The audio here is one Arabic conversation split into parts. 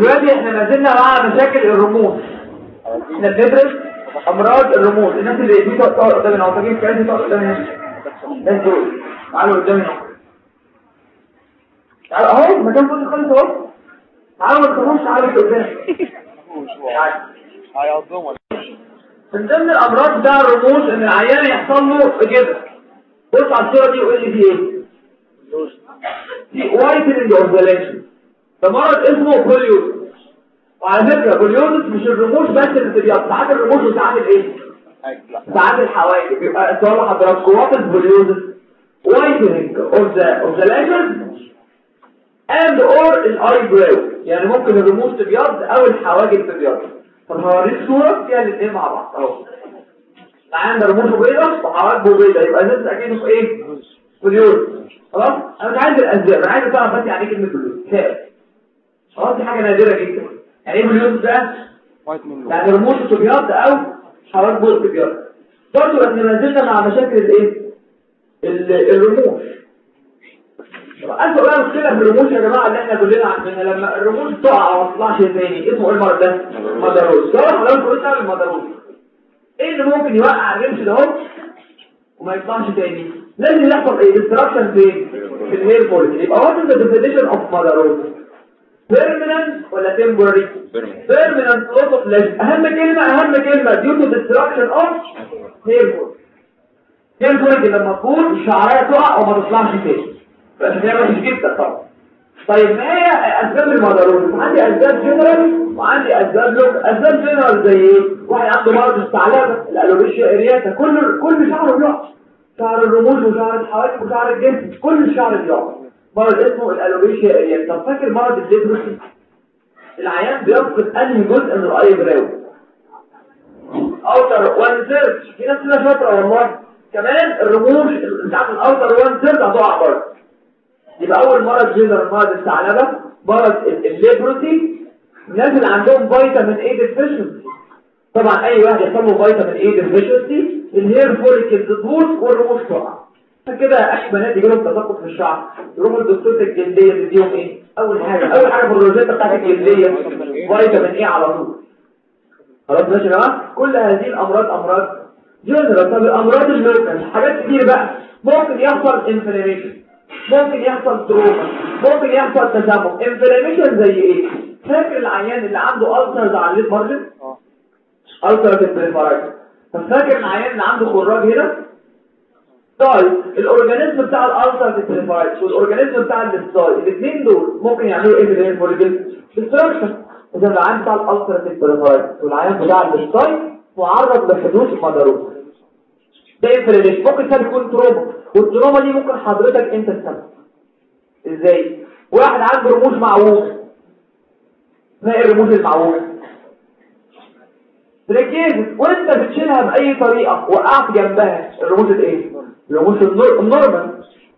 دلوقتي إحنا ما زلنا مع مشاكل الرموز. إحنا بندرس أمراض الرموز. الناس اللي دي تقعد قدامنا كده تقعد قدامنا الناس دول تعالوا قدامنا تعالوا اهو مكان فاضي خالص اهو. تعالوا ما تخافوش تعالوا قدام هيقضموا من ضمن الأمراض بتاع الرموز إن العيان يحصل له كده بص على الصورة دي وقول لي دي إيه؟ دي the lashes ده مرض اسمه poliosis وعلى فكرة poliosis مش الرموش بس اللي بتبيض ساعات الرموش وساعات الايه ساعات الحواجب يبقى السؤال لحضراتكم what is poliosis whitening of the of the lashes and or ال eyebrow يعني ممكن الرموش تبيض أو الحواجب تبيض. طب هوريك صورة فيها الاثنين مع بعض. أهو. عندنا رموش بيضاء وحواجبه بيضاء يبقى ده أكيد في إيه؟ poliosis خلاص؟ أنا مش عايز الاسباب أنا عايز أعرف بس يعني إيه كلمة poliosis خلاص دي حاجة نادرة جدا. يعني إيه ده وايت من يعني رموش تبيض أو حواجبه تبيض برضه إحنا ما زلنا مع مشاكل الإيه؟ ال- الرموش. أنت بقى مشكلة في الرموش يا جماعة اللي إحنا كلنا عارفينها. لما الرموش تقع أو ما تطلعش تاني اسمه إيه المرض ده؟ madarosis. ده حضرتك على ال madarosis إيه اللي ممكن يوقع الرمش ده أهو؟ وما يطلعش تاني؟ لازم يحصل إيه؟ destruction فين؟ في ال hair follicle يبقى what is the definition of madarosis? Permanent ولا أهم كلمة أهم كلمة. Due to destruction of hair follicle hair follicle لما تكون الشعرية تقع وما تطلعش تاني بس هي وحش جدا طبعا طيب ما هي أسباب ال madarosis عندي أسباب جنرال وعندي أسباب local أسباب جنرال زي إيه؟ واحد عنده مرض الثعلبه ال alopecia areata. كل كل شعره بيقع شعر الرموش وشعر الحواجب وشعر الجسم كل الشعر بيقع مرض اسمه ال alopecia areata طب فاكر مرض ال leprosy العيان بيفقد أنهي جزء من ال eyebrow outer one third في ناس كده شاطرة والله. كمان الرموش بتاعت ال outer one third هتقع برضه. يبقى أول مرض جنرال مرض الثعلبة مرض ال- ال leprosy الناس اللي عندهم vitamin A deficiency طبعا أي واحد يحصل له vitamin A deficiency ال hair follicle تبوظ والرموش تقع. كده اي بنات يجي لهم تساقط في الشعر. يروحوا لدكتوره الجلدية تديهم إيه؟ أول حاجة أول حاجة في الروشتة بتاعت الجلدية. vitamin A على طول. خلاص ماشي يا جماعة؟ كل هذه الأمراض أمراض. جنرال طب الأمراض ال local حاجات كتير بقى. ممكن يحصل inflammation ممكن يحصل trauma ممكن يحصل تسمم. inflammation زي إيه؟ فاكر العيان اللي عنده ulcers على ال lid margin؟ ulcerative blepharitis. طب فاكر العيان اللي عنده خراج هنا؟ طيب الأورجانيزم بتاع الألسرز البريفرايت والأورجانيزم بتاع الستاي الاثنين دول ممكن يعملوا إيه في ال hair follicle destruction إذا العيان بتاع ال ulcerative blepharitis والعيان بتاع ال stye معرض لحدوث madarosis ده inflammation ممكن كان يكون trauma. وال trauma دي ممكن حضرتك أنت السبب إزاي؟ واحد عنده رموش معوجه ما إيه الرموش المعوجه تركيز وأنت بتشيلها بأي طريقة وقعت جنبها. الرموش الإيه؟ الرموش ال nor- ال normal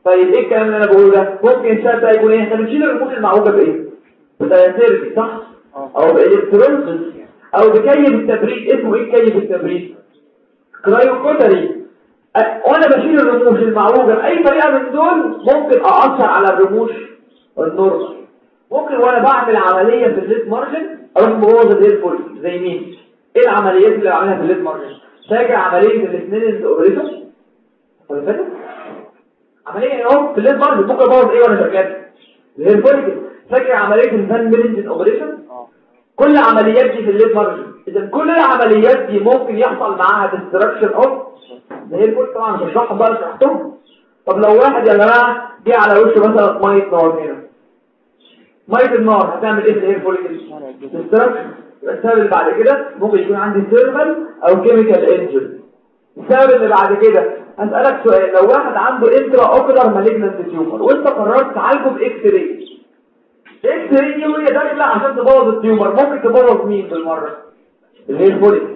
طيب إيه الكلام اللي أنا بقوله ده؟ ممكن ده يكون إيه؟ إحنا بنشيل الرموش المعوجه بإيه؟ ب diathermy صح؟ أو ب electrolysis أو بكي بالتبريد. اسمه إيه كي بالتبريد؟ cryocautery. أ- وأنا بشيل الرموش المعوجة بأي طريقة من دول ممكن أأثر على الرموش ال normal ممكن وأنا بعمل عملية في ال lid margin أروح مبوظ ال lid follicle. زي مين؟ إيه العمليات اللي بعملها في ال lid margin؟ فاكر عملية الاثنين ال operation فاكر عملية أهو في ابوظ إيه وأنا شغال فاكر ال Van Millingen operation كل عمليات دي في margin إذا كل العمليات دي ممكن يحصل معاها destruction of the hair follicle طبعا مش هشرحهم بقى شرحتهم طب لو واحد يا جماعة جه على وشه مثلا مية نار هنا مية النار هتعمل إيه في ال hair follicle destruction السبب اللي بعد كده ممكن يكون عندي thermal أو chemical injury السبب اللي بعد كده هسألك سؤال لو واحد عنده intraocular malignant tumor وأنت قررت تعالجه ب X-ray X-ray وهي داخله عشان تبوظ ال tumor ممكن تبوظ مين بالمرة؟ ال hair follicle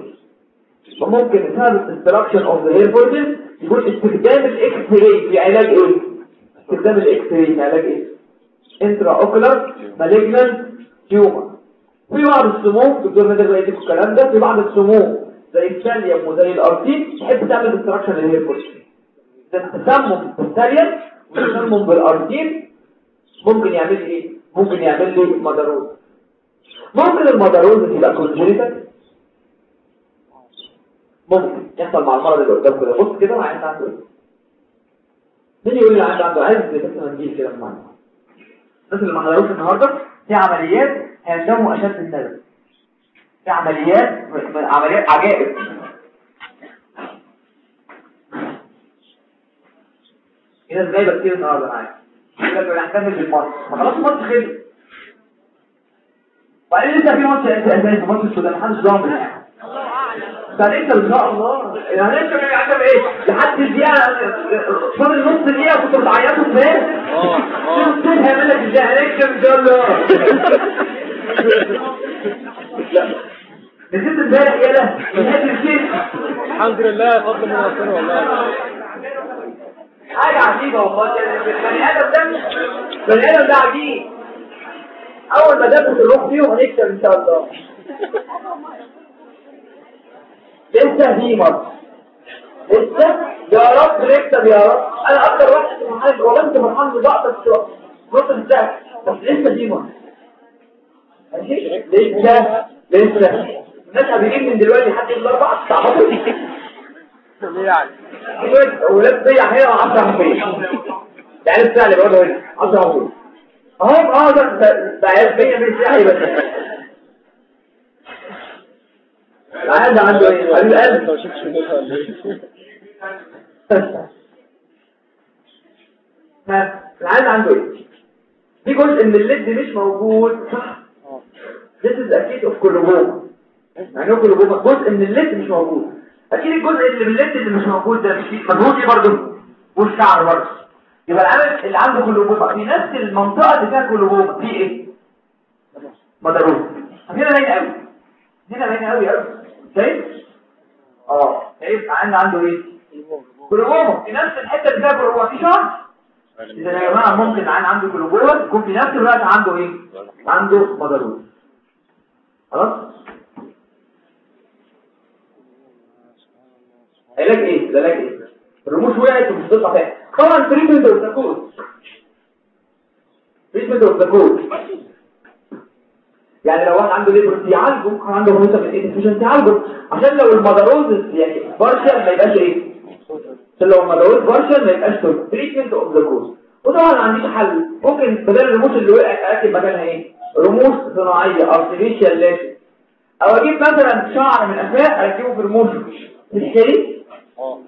فممكن سبب ال destruction of the hair follicle يكون استخدام ال X-ray في علاج إيه؟ استخدام ال X-ray في علاج إيه؟ intraocular malignant tumor في بعض السموم دكتور نادر يديكم الكلام ده في بعض السموم زي الساليوم وزي ال arsenic تحب تعمل destruction لل hair follicle ده التسمم بالساليوم والتسمم بالارتين ممكن يعمل إيه؟ ممكن يعمل لي مضارات ممكن المدروز يبقى كونجنيتال ممكن يحصل مع المرض اللي قدامك كده. بص كده عايز عنده إيه؟ مين يقول لي عايز عنده عايز بس نجيب كده معانا الناس اللي ما حضروش النهارده في عمليات هيندموا أشد الندم في عمليات عمليات عجائب. كده إزاي بكتير النهارده معايا؟ لك هنكمل بالماتش. خلاص الماتش خلص. وبعدين لسه في ماتش اساسي ماتش السودان. محدش ضامن يعني فانت ان شاء الله يعني انت عندك إيه؟ لحد الدقيقة فاضل نص دقيقة كنت بتعيطوا إزاي؟ آه آه. تنهى مالك إزاي؟ هنكسب ان شاء الله نسيت امبارح يالا نسيت الحمد لله فضل من ربنا والله. حاجة عجيبة والله. بني آدم ده بني آدم ده عجيب. أول ما دخلت الروح فيهم هنكسب إن شاء الله. لسه في مصر لسه يا رب نكسب يا رب. أنا أكتر واحد فرحان والله أنت فرحان بضغط الشوط نص الساعة بس لسه في مصر ماشي لسه لسه الناس هتجيب من دلوقتي لحد الاربع ساعات ليه يعني ولاد ضيع هنا 10 حرفين يعني الساعة اللي بقوله هنا 10 حرفين أهو آه ده عيال بيا مش يعني بس ده عنده إيه؟ قال القلب العيال عنده إيه؟ في جزء من ال lid مش موجود. صح؟ This is a case of coloboma يعني coloboma جزء من ال lid مش موجود. أكيد الجزء اللي من ال lid اللي مش موجود ده مش موجود إيه برضه والشعر برضه. يبقى العيان اللي عنده coloboma في نفس المنطقة اللي فيها coloboma في إيه؟ madarosis هنا باين قوي. هنا باين قوي قوي شايف؟ آه. شايف عندنا عنده إيه؟ coloboma في نفس الحتة اللي فيها coloboma في شعر؟ إذا يا جماعة ممكن العيان عنده coloboma يكون في نفس الوقت عنده إيه؟ عنده madarosis خلاص؟ علاج إيه؟ ده علاج إيه؟ الرموش وقعت ومش هتطلع تاني. طبعا treatment of the cause. treatment of the cause. يعني لو واحد عنده leprosy يعالجه عنده هرمونات إيه مش يعالجه عشان لو ال madarosis يعني partial ما يبقاش إيه؟ عشان لو ال madarosis partial ما يبقاش treatment of the cause وطبعا عنديش حل. ممكن بدل الرموش اللي وقعت أركب مكانها إيه؟ رموش صناعية artificial lashes أو أجيب مثلا شعر من قفاه أركبه في رموش. تشتري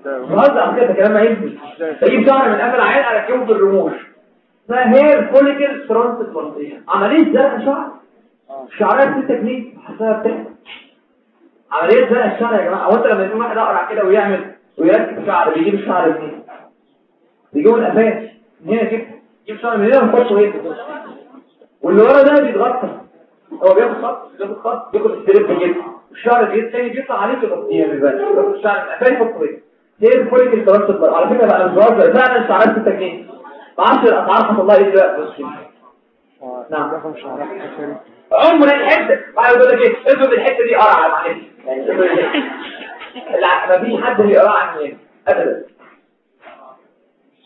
بهزر على كده كلام علمي أجيب شعر من قفا العيان اركبه في الرموش اسمها hair follicle transplantation عملية زرع شعر. شعرها 6 جنيه حسابها بتاعها عملية زرع الشعر يا جماعة. هو انت لما يكون واحد أقرع كده ويعمل ويركب شعر بيجيب الشعر منين؟ بيجيبه من قفاه من هنا كده يجيب شعر من هنا ويحطه هنا. واللي ورا ده بيتغطى. هو بياخد خط بياخد خط بياخد ال strip بيجيبه. الشعر الجديد الثاني بيطلع عليه بالبال ياخد الشعر يحطه هنا hair follicle transplant على فكرة بقى مش بهزر فعلا الشعرات 6 جنيه ما أعرفش الاسعار حصل لها إيه نعم. رقم شعرات كتير عمر الحته بعد يقول لك إيه؟ افرض الحتة دي قرعة معلش. يعني. لا ما فيش حد بيقرا عني ابدا.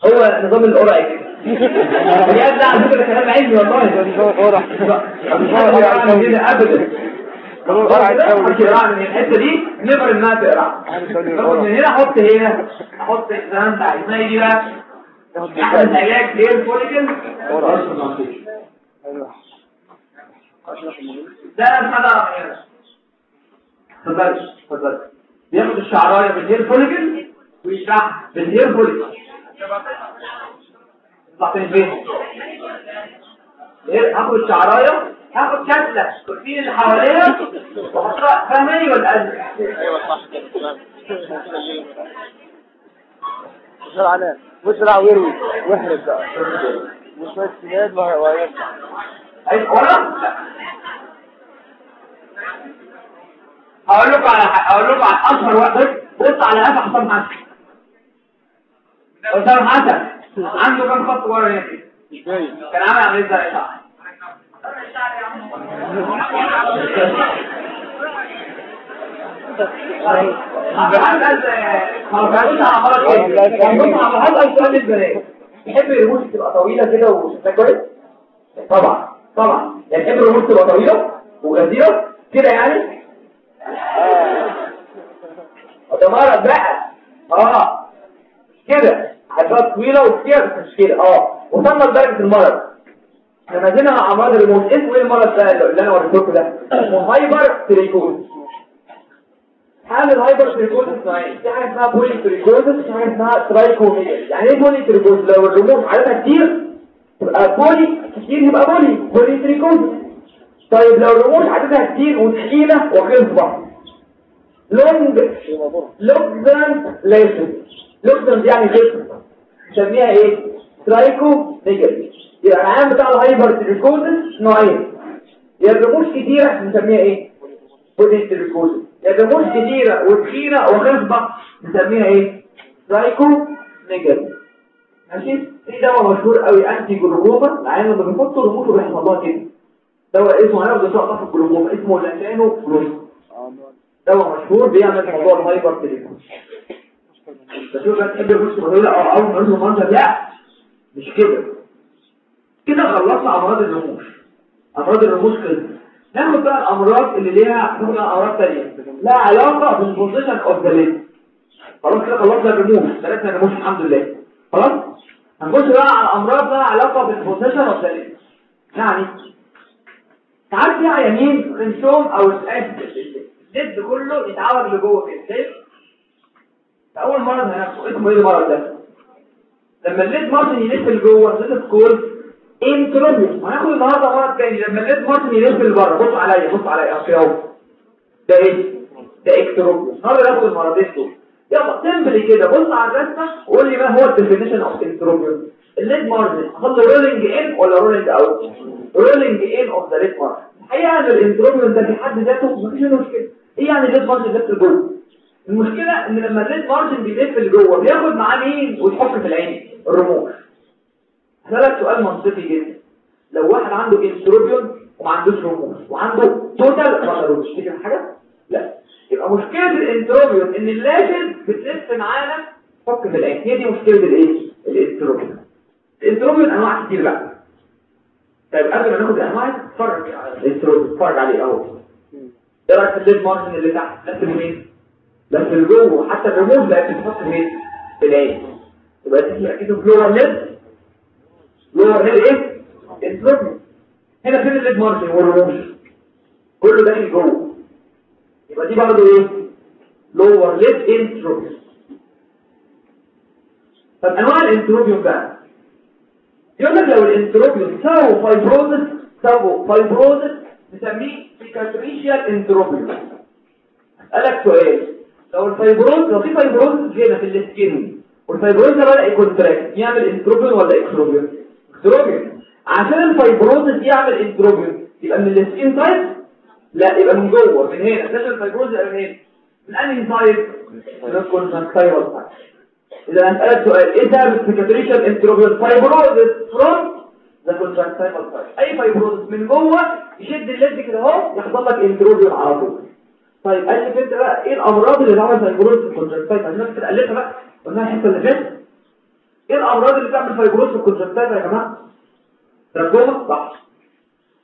هو نظام القرع كده. بجد على فكرة كلام علمي والله. قرع مفيش حد بيقرا عني كده ابدا. محدش يقرا من الحتة دي انها تقرا باخد من هنا أحط هنا ما انت عايز ما يجي بقى. احسن علاج ليه فوليكل ده الحلقة هنا اتفضل اتفضل بياخد الشعراية بالهير فوليكل ويشرح بالهير فوليكل يطلع فين هير- هاخد الشعراية هاخد كتلة كرسين اللي حواليها واحطها فاهماني ولا قلبي أيوه صح كده على واسرع ويروي واحرق بقى. وشوية سناد وهيرجع أي ورا هقول لكم على هقول لكم على أشهر واحد بص على قفا حسام حسن. حسام حسن عنده كام خط ورا باين. كان عامل عمليه زرع يحب الرموش تبقى طويلة كده وشكلها كويس؟ طبعا طبعا يعني تحب الرموش تبقى طويلة وغزيرة كده يعني مرض بقى آه كده حاجات طويلة وكتير مش كده آه وصلنا لدرجة المرض لما جينا مع امراض الرموش اسمه إيه المرض ده اللي أنا وريته لكم ده اسمه hypertrichosis حال ال hypertrichosis نوعين في حاجة اسمها polytrichosis في حاجة اسمها trichomegaly يعني إيه polytrichosis لو الرموش عددها كتير يبقى poly كتير يبقى poly polytrichosis طيب لو الرموش عددها كتير وتخينة وخصبة. long luxuriant lashes luxuriant يعني جسم نسميها إيه؟ ترايكو نيجاتيف يبقى العام بتاع ال hypertrichosis نوعين يا الرموش كتيرة نسميها إيه polytrichosis يا الرموش كتيرة وتخينة وخصبة نسميها إيه ترايكو نيجاتيف ماشي في دواء مشهور قوي انتي جلوكوما انه لما بيحطوا رموشه بيحصل لها كده دواء اسمه هناخده شوية في الجلوكوما اسمه لاتانو جلوكوما دواء مشهور بيعمل موضوع الهايبر تليفون بشوف بقى تحب الرش ولا أو اول ما لا مش كده كده خلصنا أمراض الرموش أمراض الرموش كده. ناخد بقى الأمراض اللي ليها هنا أمراض ثانية لها علاقة بال position of the lid خلاص كده خلصنا الرموش ثلاثة رموش الحمد لله. خلاص؟ هنخش بقى على أمراض لها علاقة بال position of the lid يعني ساعات في عيانين خنشوم أو ال lid كله يتعور لجوه كده شايف؟ اول مرض هناخده. اسمه إيه المرض ده؟ لما ال lid margin يلف لجوه ده entropion هناخد النهارده مرض تاني. لما ال lid margin يلف لبره بص عليا بص عليا اهو ده إيه؟ ده ectropion النهارده ناخد المرضين دول يلا تمبلي كده. بص على الرسمة وقول لي ما هو ال definition of entropion ال lid margin أحط rolling in ولا rolling out rolling in of the lid margin الحقيقة ان ال entropion ده؟ في حد ذاته مفيش مشكلة. إيه يعني ال lid margin لف لجوه المشكلة إن لما ال lid margin بيلف لجوه بياخد معاه مين؟ ويحط في العين الرموش هسألك سؤال منطقي جدا. لو واحد عنده entropion وما عندوش رموش وعنده total خدوش دي حاجة؟ لا. يبقى مشكلة ال entropion إن ال lashes بتلف معانا تحك في العين هي دي مشكلة الايه ال entropion ال entropion أنواع كتير بقى. طيب قبل ما ناخد الأنواع اتفرج على ال entropion اتفرج عليه أهو. إيه رأيك في ال lid margin اللي تحت؟ لف لمين لف لجوه حتى الرموش بقت بتحك فين في العين يبقى تيجي ركزوا في lower lid lower lid إيه؟ entropion هنا فين ال lid margin والرموش كله داخل جوه. يبقى دي برضه إيه؟ lower lid entropion طب أنواع ال entropion بقى؟ يقول لك لو ال entropion ساووا fibrosis ساووا fibrosis نسميه cicatricial entropion أسألك سؤال. لو ال fibrosis لو في fibrosis هنا في ال skin وال fibrosis ده بدأ ي contract يعمل entropion ولا ectropion ectropion عشان ال fibrosis يعمل entropion يبقى من ال skin side؟ لا يبقى من جوه من هنا. لازم ال fibrosis يبقى من هنا. من أنهي side؟ من ال conjunctival side. إذا هسألك سؤال إيه سبب ال cicatricial entropion fibrosis from the conjunctival side أي fibrosis من جوه يشد ال lid كده أهو يحصل لك entropion على طول. طيب قال لي انت بقى؟ إيه الأمراض اللي تعمل fibrosis في ال conjunctiva عشان كده قلتها بقى قلنا الحتة اللي فاتت. إيه الامراض اللي بتعمل fibrosis في ال conjunctiva يا جماعة؟ تراكوما صح.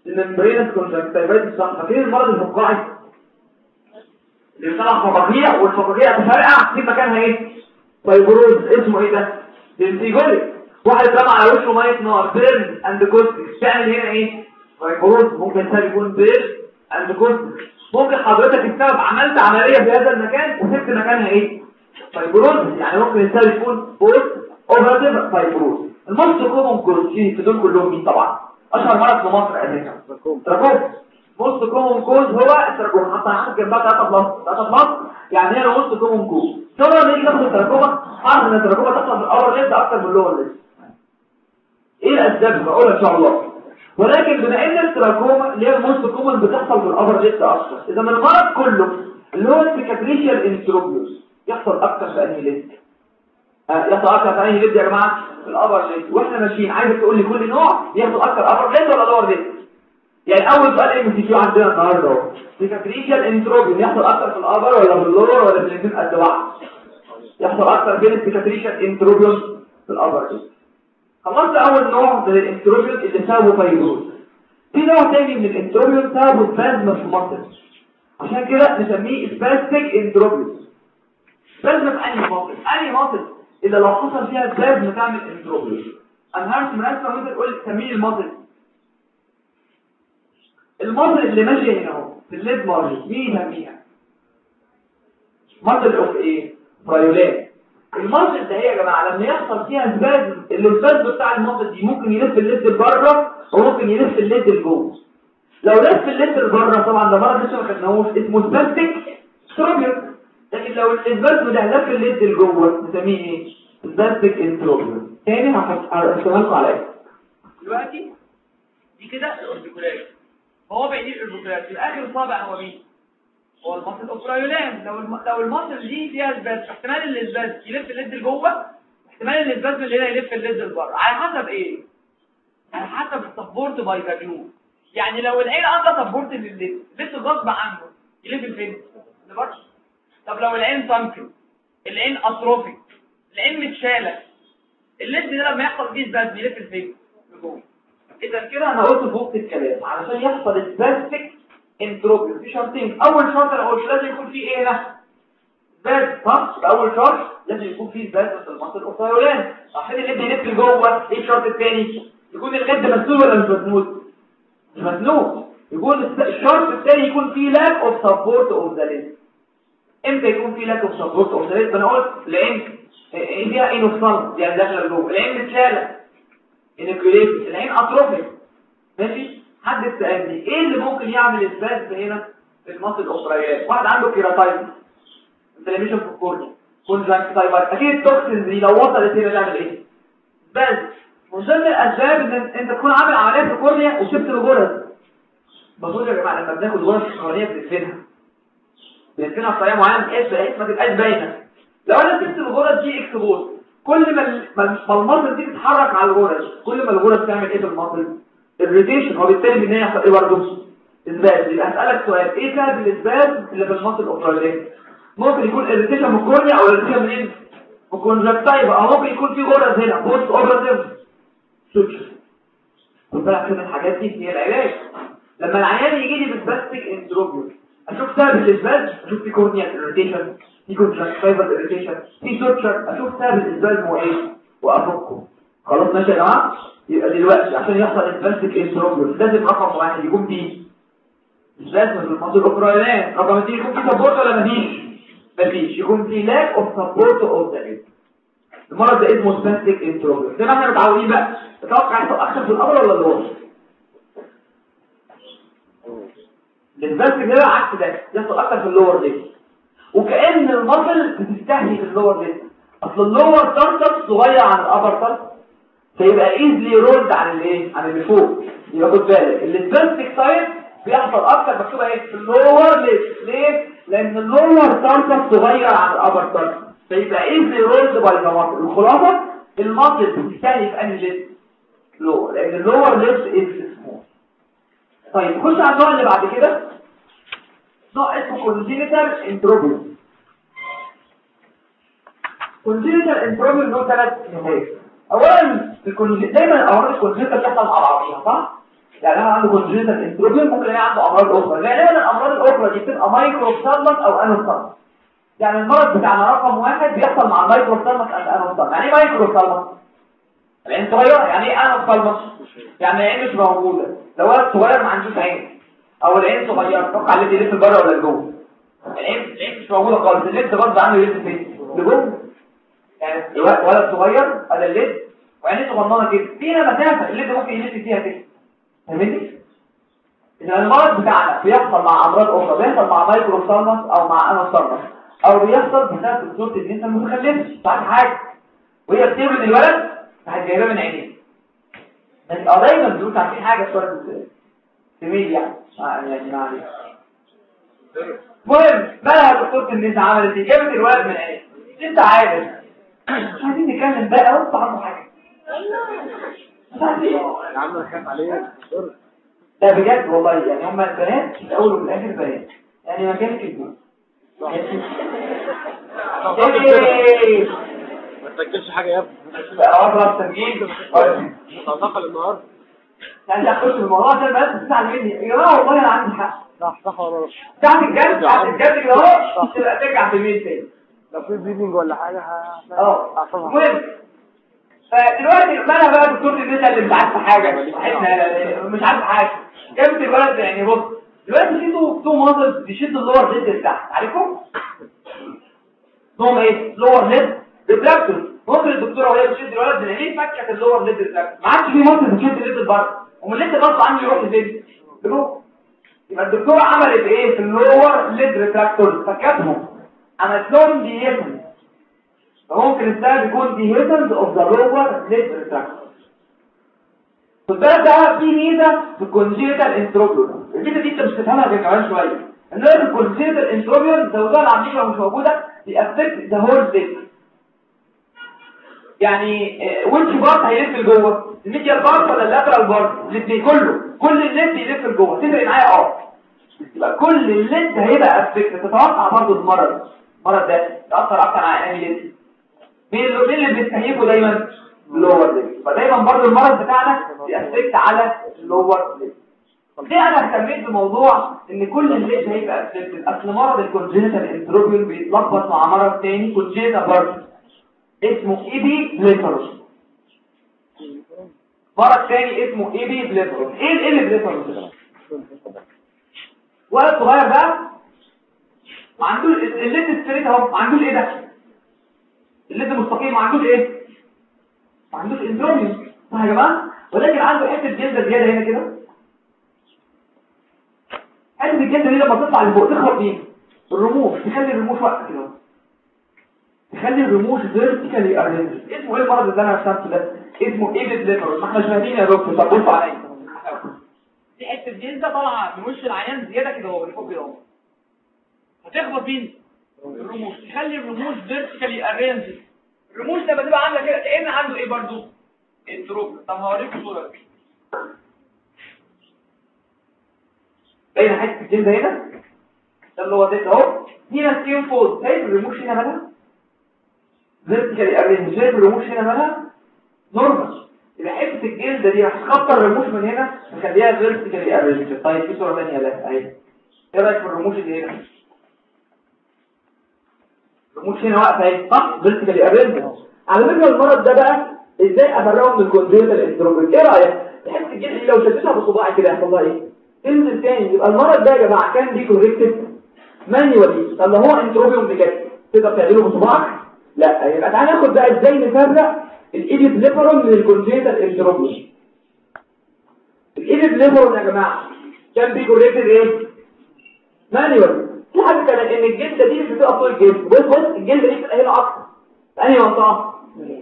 ال membranous conjunctivitis صح. فاكرين المرض الفقاعي؟ اللي بيطلع فقاقيع والفقاقيع تفرقع في مكانها إيه؟ fibrosis اسمه إيه ده؟ دنتيجولي واحد رمى على وشه مية نار. burn and caustic تعمل هنا إيه؟ fibrosis ممكن ده يكون burn and caustic ممكن حضرتك السبب عملت عملية في هذا المكان وسبت مكانها إيه؟ fibrosis يعني ممكن السبب يكون post. operative fibrosis ال most common cause في دول كلهم مين طبعا؟ أشهر مرض في مصر أساسا trachoma most common cause هو التراكوم حتى هنحط جنبها 3 plus 3 plus يعني هي most common cause ثم نيجي ناخد التراكوما عارف إن التراكوما تحصل في ال upper lid أكتر من ال lower lid إيه الأسباب؟ بقولها إن شاء الله. ولكن بما إن التراكوما اللي هي ال most common بتحصل في ال upper lid أكتر إذا من المرض كله اللي هو ال cicatricial entropion يحصل أكتر في انهي lid في انهي lid يا جماعة؟ في ال upper lid وإحنا ماشيين. عايزك تقول لي كل نوع يحصل أكتر. upper lid ولا lower lid يعني أول سؤال MCQ عندنا النهارده أهو. cicatricial entropion يحصل أكتر في ال upper ولا في ال lower ولا في الاثنين قد بعض؟ يحصل أكتر بين ال cicatricial entropion في ال upper خلصت أول نوع من ال entropion اللي سببه fibrosis. في نوع تاني من ال entropion سببه spasm في ال muscle عشان كده نسميه spastic entropion spasm في أنهي muscle أنهي muscle اللي لو حصل فيها spasm تعمل entropion أنا هرسم رسمه وانت تقول تسميه ال muscle ال muscle اللي ماشي هنا أهو في ال lid margin. مين يسميها muscle of إيه؟ Riolan ال muscle ده هي يا جماعة لما يحصل فيها spasm ال spasm بتاع ال muscle دي ممكن يلف ال lid لبره وممكن يلف ال lid لجوه. لو لف ال lid لبره طبعا ده مرض لسه ما خدناهوش اسمه spastic ectropion لكن لو ال spasm ده لف ال lid لجوه نسميه إيه spastic entropion تاني هشتغلكم على إيه دلوقتي؟ دي كده ال orbicularis هو بعيد الاوربيكولار في اخر صابع هو مين؟ هو المصل. الاوبرايولان لو الم... لو المصل دي فيها سباز احتمال الاسباز يلف الليد لجوه احتمال الاسباز اللي هنا يلف الليد لبره. على حسب إيه؟ على حسب السبورت باي فاليو يعني لو العين عندها سبورت للليد لسه غصب عنه يلف الفين. لبره. طب لو العين سانكل العين اتروفيك العين متشالة الليد ده لما يحصل فيه سباز يلف الفين لجوه إذا كده أنا قلت فوق الكلام علشان يحصل spastic entropion في شرطين. أول شرط أنا قلت لازم يكون فيه إيه هنا؟ spasm صح؟ اول شرط لازم يكون فيه spasm في المنطقة ال of Riolan صح ال lid يلف لجوه إيه الشرط الثاني يكون ال lid مسنود ولا مش مسنود مش مسنود يكون الشرط الثاني يكون فيه lack of support of the lid إمتى يكون فيه lack of support of lid أنا قلت إيه فيها enophthalmos يعني داخله لجوه العين متشاله enucleated العين atrophic ماشي؟ حد سألني إيه اللي ممكن يعمل spasm هنا في ال muscle of Riolan واحد عنده keratitis inflammation في ال cornea conjunctivitis أكيد ال toxin دي لو وصلت هنا تعمل إيه؟ بس من ضمن الأسباب إن أنت تكون عامل عملية في ال cornea وسبت الغرز. بقول يا جماعة لما بناخد غرز ال cornea بندفنها بندفنها بطريقه معينه بحيث بحيث ما تبقاش باينة. لو أنا سبت الغرز دي exposed كل ما ال muscle دي تتحرك على الغرز كل ما الغرز تعمل إيه في ال muscle؟ irritation وبالتالي ان هي يحصل إيه برضه؟ إثبات. يبقى هسألك سؤال إيه سبب ال spasm اللي في ال muscle of Riolan ممكن يكون irritation من ال cornea أو irritation منين؟ من ال conjunctiva أو ممكن يكون في غرز هنا post operative. suture خد بالك من الحاجات دي هي العلاج. لما العيان يجي لي بال spastic entropion أشوف سبب ال spasm أشوف في cornea irritation في conjunctiva irritation في suture أشوف سبب ال spasm هو إيه وافكه خلاص ماشي يا جماعة؟ يبقى دلوقتي عشان يحصل ال spastic entropion لازم رقم واحد يكون فيه spasm في المنطقة ال orbicularis رقم اثنين يكون فيه support ولا مفيش؟ مفيش. يكون فيه lack of support of the المرض ده اسمه spastic entropion زي ما إحنا متعودين بقى. تتوقع يحصل أكتر في ال upper ولا ال lower ال spastic ده عكس ده. يحصل أكتر في ال lower lid وكأن ال muscle بتستهيف ال lower lid أصل ال lower tarsus صغير عن ال upper tarsus فيبقى easily rolled عن الايه؟ عن اللي فوق. يبقى خد بالك. ال spastic side بيحصل أكتر مكتوبه إيه؟ في ال lower lid ليه؟ لأن ال lower tarsus صغير عن ال upper tarsus فيبقى easily rolled by the muscle الخلاصة ال muscle بتستهيف أنهي lower لأن ال lower small طيب نخش على النوع اللي بعد كده. نوع اسمه congenital entropion congenital entropion له ثلاث نهايات اولا ال congenital دايما امراض ال congenital بتحصل مع بعضها صح؟ يعني أنا عندي congenital entropion ممكن ألاقي عنده أمراض أخرى. غالبا الأمراض الأخرى دي بتبقى مايكرو أو anophthalmos يعني المرض بتاعنا رقم واحد بيحصل مع المايكرو أو anophthalmos يعني إيه مايكرو العين صغيره يعني إيه anophthalmos يعني العين مش موجودة؟ لو ولد صغير ما عندوش عين. أو العين صغيرة توقع اللي يلف بره ولا لجوه. العين العين مش موجودة خالص؟ ال lid برضه عنده يلف فين؟ لجوه. يعني ولد صغير هذا ال lid وعينيه صغننة كده. فيها مسافة ال lid ممكن يلف فيها كده فاهمني؟ إذا المرض بتاعنا بيحصل مع أمراض أخرى بيحصل مع مايكرو سالمس أو مع انوسالمس أو بيحصل بسبب صوره ان انت ما بتخلفش بعد حاجة. وهي بتولد الولد راحت جايباه من عينيه بس آه دايما بيقولوا عارفين حاجة صورة سميل يعني؟ يعني ما عليك المهم بقى دكتوره النساء عملت إيه؟ جابت الولد من عينيه انت عارف. مش عايزين نتكلم بقى وانت عنده حاجة. يا عم أنا خايف لا بجد والله يعني هم البنات في الأول وفي الآخر بنات. يعني ما كانش كده. ما تسجلش حاجة يا ابني؟ أقرب تسجيل هتعتقل النهارده يعني اخش في الموضوع عشان بس تسمع مني. يا والله أنا عندي حق. صح صح ولا لا ساعه الجد ساعه الجد كده اهو تبقى ترجع في الميل تاني؟ لو في بليدنج ولا حاجة آه. المهم فدلوقتي أنا بقى دكتور النساء اللي مش عارفه حاجة. إحنا مش عارفه حاجة. جابت الولد يعني بص دلوقتي في two two muscles بيشد ال lower lid لتحت عارفهم؟ اسمهم إيه؟ lower lid retractor ممكن الدكتوره وهي بتشد الولد من عينيه فكت ال lower lid ما عادش في muscle بتشد lid بره. ومن لسه غصب عنه يروح لفين يبقى الدكتورة عملت إيه؟ في ال lower lid retractor فكتهم عملت لهم dehiscence فممكن السبب يكون dehiscence of the lower lid retractor خد بالك بقى في ميزة في ال congenital entropion الميزة دي انت مش هتفهمها غير كمان شوية. إن ال congenital entropion زوجها العملية مش موجودة بي affect the whole lid يعني which part هيلف لجوه ال medial part ولا ال lateral part؟ الاثنين كله. كل ال lid يلف لجوه تفرق معايا؟ آه. يبقى كل ال lid هيبقى affected تتوقع برضه المرض المرض ده يأثر أكتر على أنهي lid؟ مين اللي بيستهيفه دايما؟ ال lower lid. فدايما برضه المرض بتاعنا بي affect على ال lower lid. ليه أنا اهتميت بموضوع إن كل ال lid هيبقى affected أصل مرض ال congenital entropion بيتلخبط مع مرض تاني congenital برضه. اسمه epiblepharon مرض تاني اسمه epiblepharon إيه ال epiblepharon ده؟ ولد صغير ما عندوش ال lid straight أهو ما عندوش إيه ده؟ ال lid مستقيم عندوش إيه؟ ما عندوش entropion. صح يا جماعة؟ ولكن عنده حتة جلدة زيادة هنا كده. حتة الجلدة دي لما تطلع لفوق تخرج مين الرموش تخلي الرموش واقفه كده. تخلي الرموش vertically arranged اسمه إيه المرض اللي أنا رسمته ده اسمه epiblepharon ما إحنا فاهمين يا دكتور. طب بصوا عليا. دي حتة جلده طالعة من وش العيان زيادة كده اهو لفوق كده هتخبط مين الرموش. تخلي الرموش vertically arranged الرموش لما تبقى عاملة كده كأن عنده إيه برضو؟ entropion. طب هوريكم صورة. باينه حتة الجلده هنا ده اللي هو ده أهو. هنا skin fold شايف الرموش هنا مالها؟ vertically arranged شايف الرموش هنا مالها normal. يبقى حتة الجلدة دي هتخبط الرموش من هنا نخليها vertically arranged طيب في صورة ثانية لا أهي. إيه رأيك في الرموش اللي هنا؟ الرموش هنا واقفة أهي صح؟ vertically arranged على فكرة المرض ده بقى إزاي افرقه من ال congenital entropion إيه رأيك؟ حتة الجلد لو شدتها بصباعي كده هيحصل لها إيه تنزل تاني. يبقى المرض ده يا جماعة can be corrected manually. طب هو entropion بجد تقدر تعمله بصباعك؟ لا يبقى تعالى ناخد بقى إزاي نفرق؟ ال epiblepharon من الكونجنتال انتروبيوم ال epiblepharon يا جماعة can be corrected إيه؟ manually في حاجة كمان إن الجلدة دي بتبقى طول الجلد. بص بص الجلدة دي بتبقى هنا أكتر. أنهي منطقة؟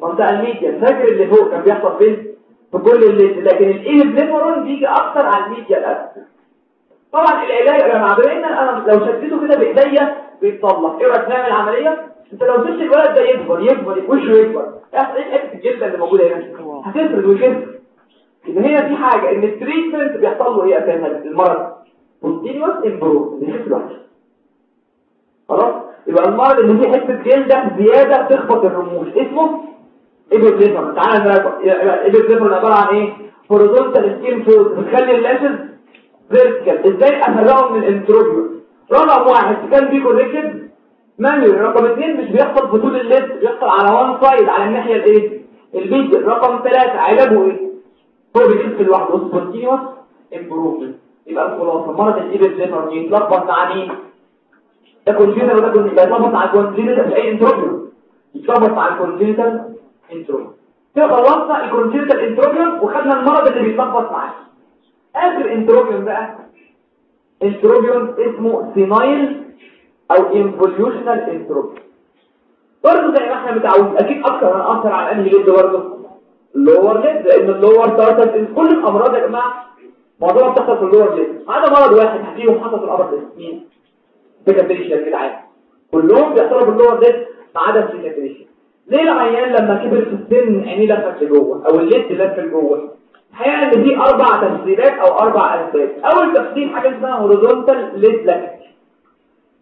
منطقة ال medial. فاكر اللي فوق كان بيحصل فين؟ في كل ال lid لكن ال epiblepharon بيجي أكتر على ال medial aspect. طبعا العلاج يا جماعة بما إن أنا لو شديته كده بإيديا بيتطلق. إيه رأيك نعمل عملية؟ انت لو سبت الولد ده يكبر يكبر وشه يكبر. يحصل إيه حتة الجلده اللي موجودة هنا؟ هتفرد ويشد يبقى هنا في حاجة إن ال treatment بيحصل له إيه أساسا المرض. spontaneous improve بيخف لوحده خلاص؟ يبقى المرض اللي فيه حتة جلده زيادة تخبط الرموش اسمه epiblepharon تعالى نراجع epiblepharon عبارة عن إيه؟ horizontal skin fold بتخلي ال lashes vertical إزاي افرقهم من ال entropion رقم واحد كان بي corrected manual رقم اثنين مش بيحصل في طول بيحصل على one side على الناحية الايه؟ البيج رقم ثلاثة علاجه إيه؟ هو بيخف لوحده. spontaneous improvement يبقى الخلاصة. مرض ال epiblepharon يتلخبط مع مين؟ ده congenital وده congenital يتلخبط مع ال congenital مش أي entropion يتلخبط مع ال congenital entropion كده خلصنا ال congenital entropion وخدنا المرض اللي بيتلخبط معاه. آخر entropion بقى. entropion اسمه senile أو involutional entropion برضه زي ما إحنا متعودين أكيد أكتر هنأثر على أنهي lid برضه ال lower lid لأن ال lower tarsal كل الأمراض يا جماعة معظمها بتحصل في ال lower lid ما عدا مرض واحد فيهم حصل في ال upper lid مين cicatricial يا جدعان. كلهم بيحصلوا في ال lower lid ما عدا ال cicatricial ليه العيان لما كبر في السن عينيه لفت لجوه؟ أو ال lid لف لجوه. الحقيقة إن دي أربع تفسيرات أو أربع أسباب. أول تفسير حاجة اسمها horizontal lid laxity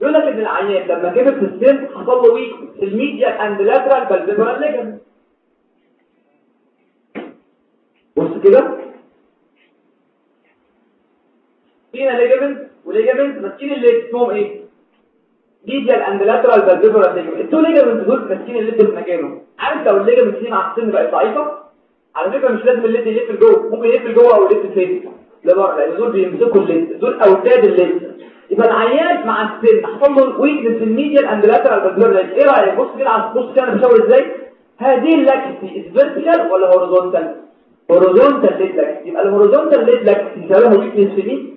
يقول لك ان العيان لما كبر في السن حصل له weak ال medial and lateral palpebral ligament بص كده. في هنا ligament و ligament ماسكين ال lid اسمهم إيه؟ medial and lateral palpebral ligament ال two ligament دول ماسكين ال lid في مكانه. عارف لو ال ligament دي مع السن بقت ضعيفة؟ على فكرة مش لازم ال lid يلف لجوه. ممكن يلف لجوه أو يلف فين لبره لأن دول بيمسكوا ال lid. دول أوتاد ال lid. يبقى العيان مع السن. حصل له weakness ال medial and lateral palpebral إيه رأيك؟ بص كده على بص كده أنا بشاور إزاي؟ هذه ال laxity vertical ولا horizontal horizontal lid laxity يبقى ال horizontal lid laxity يساويها weakness في مين؟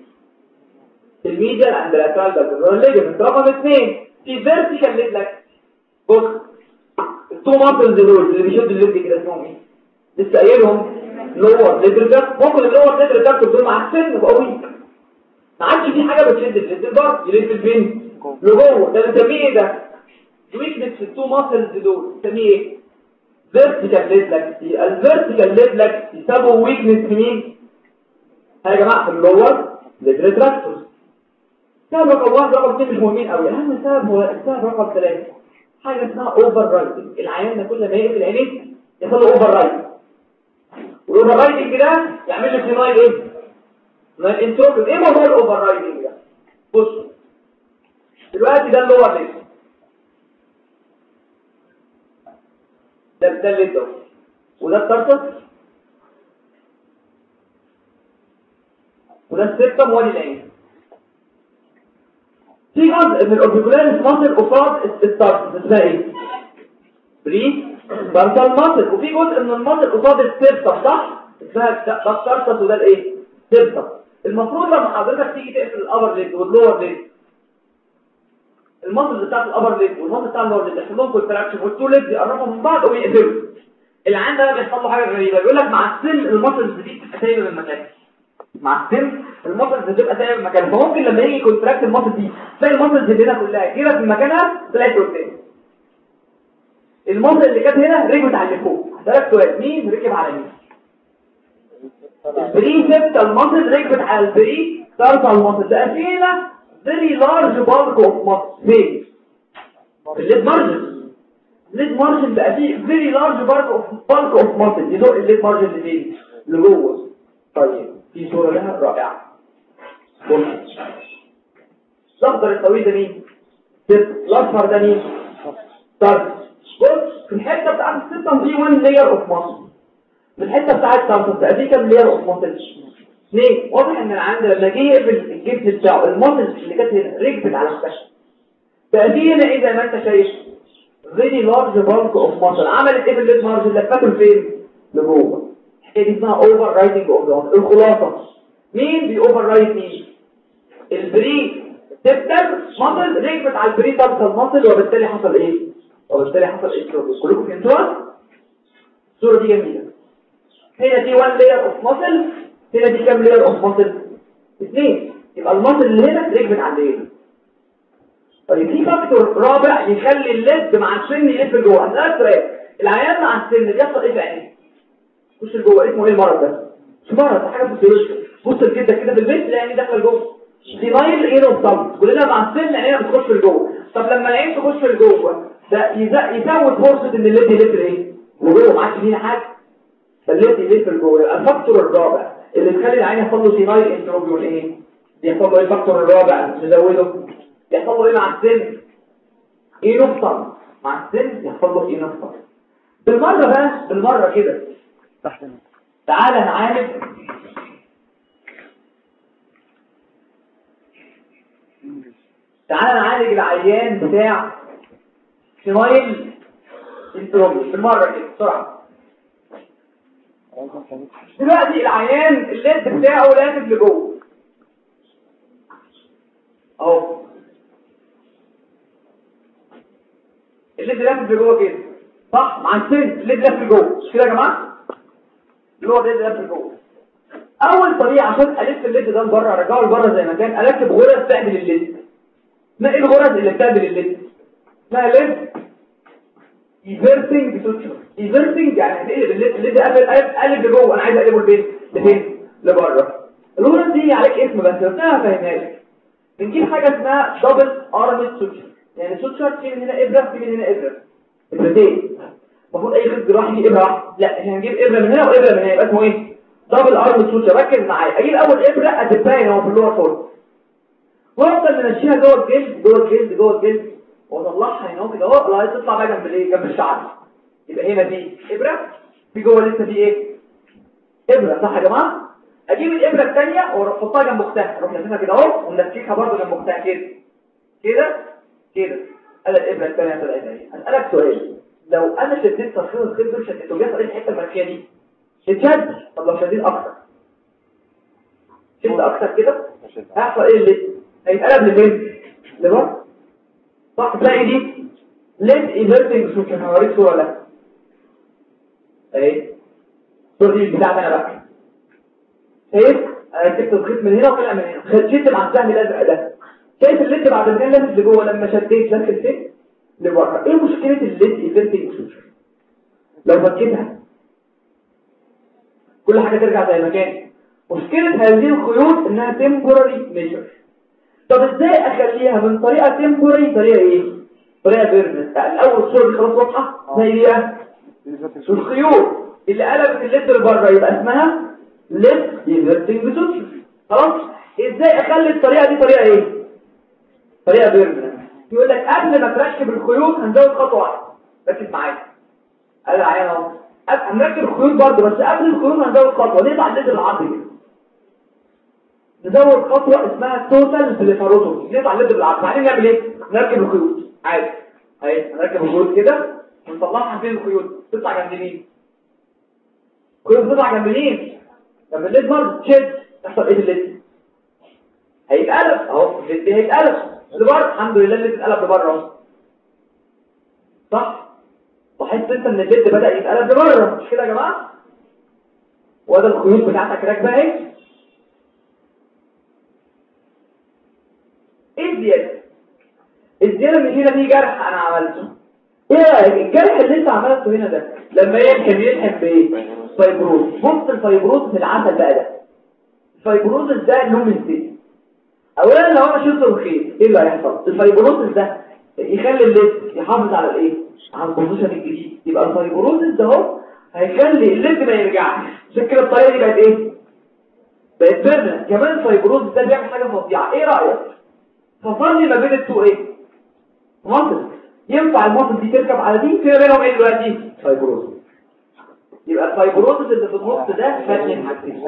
ال medial and lateral palpebral ligament رقم اثنين في vertical lid laxity بص ال two muscles دول اللي بيشدوا ال lid كده اسمهم إيه؟ لسه قايلهم lower lid retractors ممكن ال lower lid retractors دول مع السن يبقى weak ما عادش في حاجة بتشد ال lid البار يلف البين لجوه. ده بنسميه إيه ده؟ weakness في ال two muscles دول. بنسميه إيه؟ vertical lid laxity ال vertical lid laxity سببه weakness في مين؟ يا جماعة في ال lower lid retractors سبب رقم واحد رقم اثنين مش مهمين قوي اهم سبب هو السبب رقم ثلاثة حاجة اسمها overriding العيان ده كل ما يقفل عينيه يحصل له overriding وال overriding ده يعمل له senile إيه؟ senile entropion إيه موضوع ال overriding ده؟ بص دلوقتي ده ال lower lid ده ده ال lid ده وده ال tarsus وده ال septum وادي العين في جزء من ال orbicularis muscle قصاد ال tarsus اسمها إيه pretarsal muscle وفي جزء من ال muscle قصاد ال septum صح اسمها ده ال tarsus وده الايه septum المفروض لما حضرتك تيجي تقفل ال upper lid وال lower lid الماسل بتاعت الأبر ليد والماسل بتاع اللور ليد يحصل لهم contraction وال two lid يقربوا من بعض ويقفلوا. العيان ده بيحصل له حاجة غريبة بيقول لك مع السن ال muscle دي بتبقى سايبة من مكانها مع السن ال muscle بتبقى سايبة مكانها فممكن لما يجي contract ال muscle دي تلاقي ال muscle دي هنا كلها جيبت من مكانها طلعت قدام ال muscle اللي كانت هنا ركبت على اللي فوق هسألك سؤال. مين ركب على مين؟ ال preseptal muscle ركبت على ال pretarsal muscle ده في هنا very large bulk of muscle فين ال lid margin. ال lid margin بقى فيه very large bulk of bulk of muscle يزق ال lid margin اللي فين اللي جوه. طيب في صورة لها رائعة. بص الأخضر الطويل ده مين؟ ست الأصفر ده مين؟ طيب بص في الحتة بتاعت الستة دي 1 layer of muscle في الحتة بتاعت الخمسة بقى دي كام layer of muscle؟ اثنين واضح إن العيان لما جه يقفل الجسم بتاعه ال muscle اللي كانت هنا ركبت على الخشب. هنا إيه زي ما أنت شايف؟ very large bulk of muscle عملت إيه بال lid margin؟ لفته فين؟ لجوه. الحكاية دي اسمها overriding of الخلاصة. مين بي override مين؟ ال preseptal muscle ركبت على ال pretarsal muscle وبالتالي حصل إيه؟ وبالتالي حصل إيه؟ كلكم فهمتوها؟ الصورة دي جميلة. هنا دي 1 layer of muscle هنا دي كام layer of muscle اثنين يبقى ال muscle اللي هنا ركبت على الليل طيب في factor رابع يخلي ال lid مع السن يلف جوه هسألك سؤال العيان مع السن بيحصل إيه في عينيه خش جوه اسمه إيه المرض ده؟ مش مرض ده حاجة فيزيولوجيه بص كده كده في تلاقي داخل جوه. senile enophthalmos كلنا مع السن عينينا بتخش لجوه طب لما العين تخش لجوه ده يزود فرصة إن ال lid يلف إيه وجوه. ما عادش فينا حاجة؟ فالليد يلف لجوه يبقى الفاكتور الرابع اللي بيخلي العين يحصل له دينايل انتروبيون إيه؟ بيحصل له إيه الفاكتور الرابع نزوده يحصل له إيه مع السن؟ إيه نقطة؟ مع السن يحصل له إيه نقطة؟ بالمرة بقى بالمرة كده. تعالى نعالج. تعالى نعالج العيان بتاع senile entropion بالمرة كده بسرعة. دلوقتي العيان ال lid بتاعه لافف لجوه. أهو. ال lid لافف لجوه كده. صح؟ مع السن ال lid لافف لجوه. مش كده يا جماعة؟ اللي هو ال lid لافف لجوه. أول طريقة عشان ألف ال lid ده لبره أرجعه لبره زي ما كان أركب غرز تعمل ال lid ما إيه الغرز اللي بتعمل ال lid اسمها lid everting suture everting يعني هتقلب ال lid ال lid قلب لجوه. أنا عايز أقلبه لفين؟ لفين؟ لبره. الغرز دي عليك اسم بس بس أنا هفهمها لك. بنجيب حاجة اسمها double armed suture يعني suture في من هنا إبرة في من هنا إبرة. ابرتين المفروض أي حد يجيب إبرة لا إحنا هنجيب إبرة من هنا وإبرة من هنا. يبقى اسمه إيه؟ double armed suture ركز معايا. أجيب أول إبرة اتباين اهو في ال lower fornix وأفضل منشيها جوه الجلد جوه الجلد جوه الجلد. وأطلعها هنا كده. أهو تطلع بقى جنب الايه جنب الشعر. يبقى هنا دي إبرة في جوه لسه في إيه؟ إبرة صح يا جماعة؟ أجيب الإبرة الثانية وأحطها جنب أختها. أروح لاففها كده أهو ونلفكها برضه جنب أختها. كده. كده؟ كده. ادي الإبرة الثانية طلعت اهي اسالك سؤال. لو أنا شديت ترخيص الخيط دول شديته جه طريق الحتة المركيه دي. اتشد طب لو شديت أكتر. شد أكتر كده؟ هيحصل إيه اللي هيتقلب لفين لبره صح تلاقي دي. lid everting شوف أنا هوريك صوره لك اهي الصورة دي بتاعتي أنا بقى شايف أنا كتبت الخيط من هنا وطلع من هنا. شدت مع السهم الازرق ده. شايف ال lid بعد ما كان لافف لجوه لما شديت لف لفين لبره إيه مشكلة ال lid everting شوف لو فكيتها. كل حاجة ترجع زي ما كانت. مشكلة هذه الخيوط إنها temporary measure طب إزاي أخليها من طريقة temporary طريقة إيه؟ طريقة permanent الأول الصورة دي خلاص واضحة؟ زي إيه الخيوط. اللي قلبت ال lid لبره يبقى اسمها everting suture خلاص؟ إزاي أخلي الطريقة دي طريقة إيه؟ طريقة permanent يقول لك قبل ما تركب الخيوط هنزود خطوة واحدة. ركز معايا. قال عيان أهو. هنركب الخيوط برضه بس قبل الخيوط هنزود خطوة. نقطع ال lid العرضي كده؟ نزود خطوة اسمها total blepharotomy نقطع ال lid بالعرض بعدين نعمل إيه؟ نركب الخيوط. عادي. اهي نركب الخيوط كده. ونطلعها فين الخيوط تطلع جنب مين الخيوط تطلع جنب مين جنب ال lid برضه تشد تحصل إيه ال lid هيتقلب اهو ال lid هيتقلب لبره الحمد لله ال lid اتقلب لبره اهو صح لاحظت انت ان ال lid بدأ يتقلب لبره مش كده يا جماعة وده الخيوط بتاعتك راكبه اهي إيه الزياده الزياده اللي هنا دي جرح أنا عملته إيه الجرح اللي أنت عملته هنا ده لما يلحم يلحم بإيه؟ fibrosis بص ال fibrosis في العسل بقى ده. ال fibrosis ده له من اولا لو أنا شلت الخيط إيه اللي هيحصل؟ ال fibrosis ده يخلي ال lid يحافظ على الإيه؟ على ال position الجديد. يبقى ال fibrosis ده أهو هيخلي ال lid ما يرجعش. عشان كده الطريقة دي بقت إيه؟ بقت permanent كمان ال fibrosis ده بيعمل حاجة فظيعة. إيه رأيك؟ فصل لي ما بين ال two إيه muscle ينفع ال muscle دي تركب على دي في بينهم إيه دلوقتي؟ fibrosis يبقى الفايبروزس اللي في النص ده فاتن. حاجتين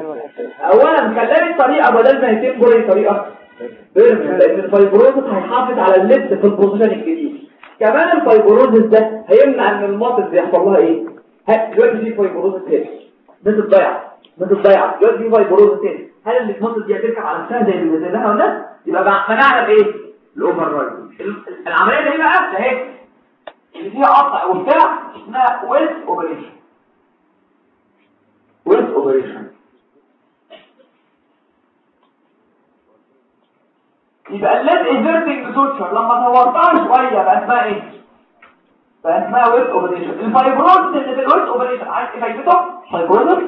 اولا خلاني الطريقة بدل ما يتم بوري طريقة. لأن الفايبروزس هيحافظ على الليد في البوزيشن الجديد. كمان الفايبروزس ده هيمنع إن الماطل يحصل لها إيه؟ دلوقتي في فايبروزس تاني. مثل ضيعه مثل ضيعه دلوقتي في فايبروزس تاني. هل الماطل دي هتركب على نفسها زي اللي زي ده ولا يبقى منعنا بإيه؟ الاوفر رايد العملية دي بقى اهي اللي فيها قطع وبتاع اسمها Wies operation Wies operation يبقى ال lid everting suture لما طورتها شوية بقى اسمها إيه؟ بقى اسمها Wies operation ال fibrosis اللي في ال Wies operation عارف إيه فايدته fibrosis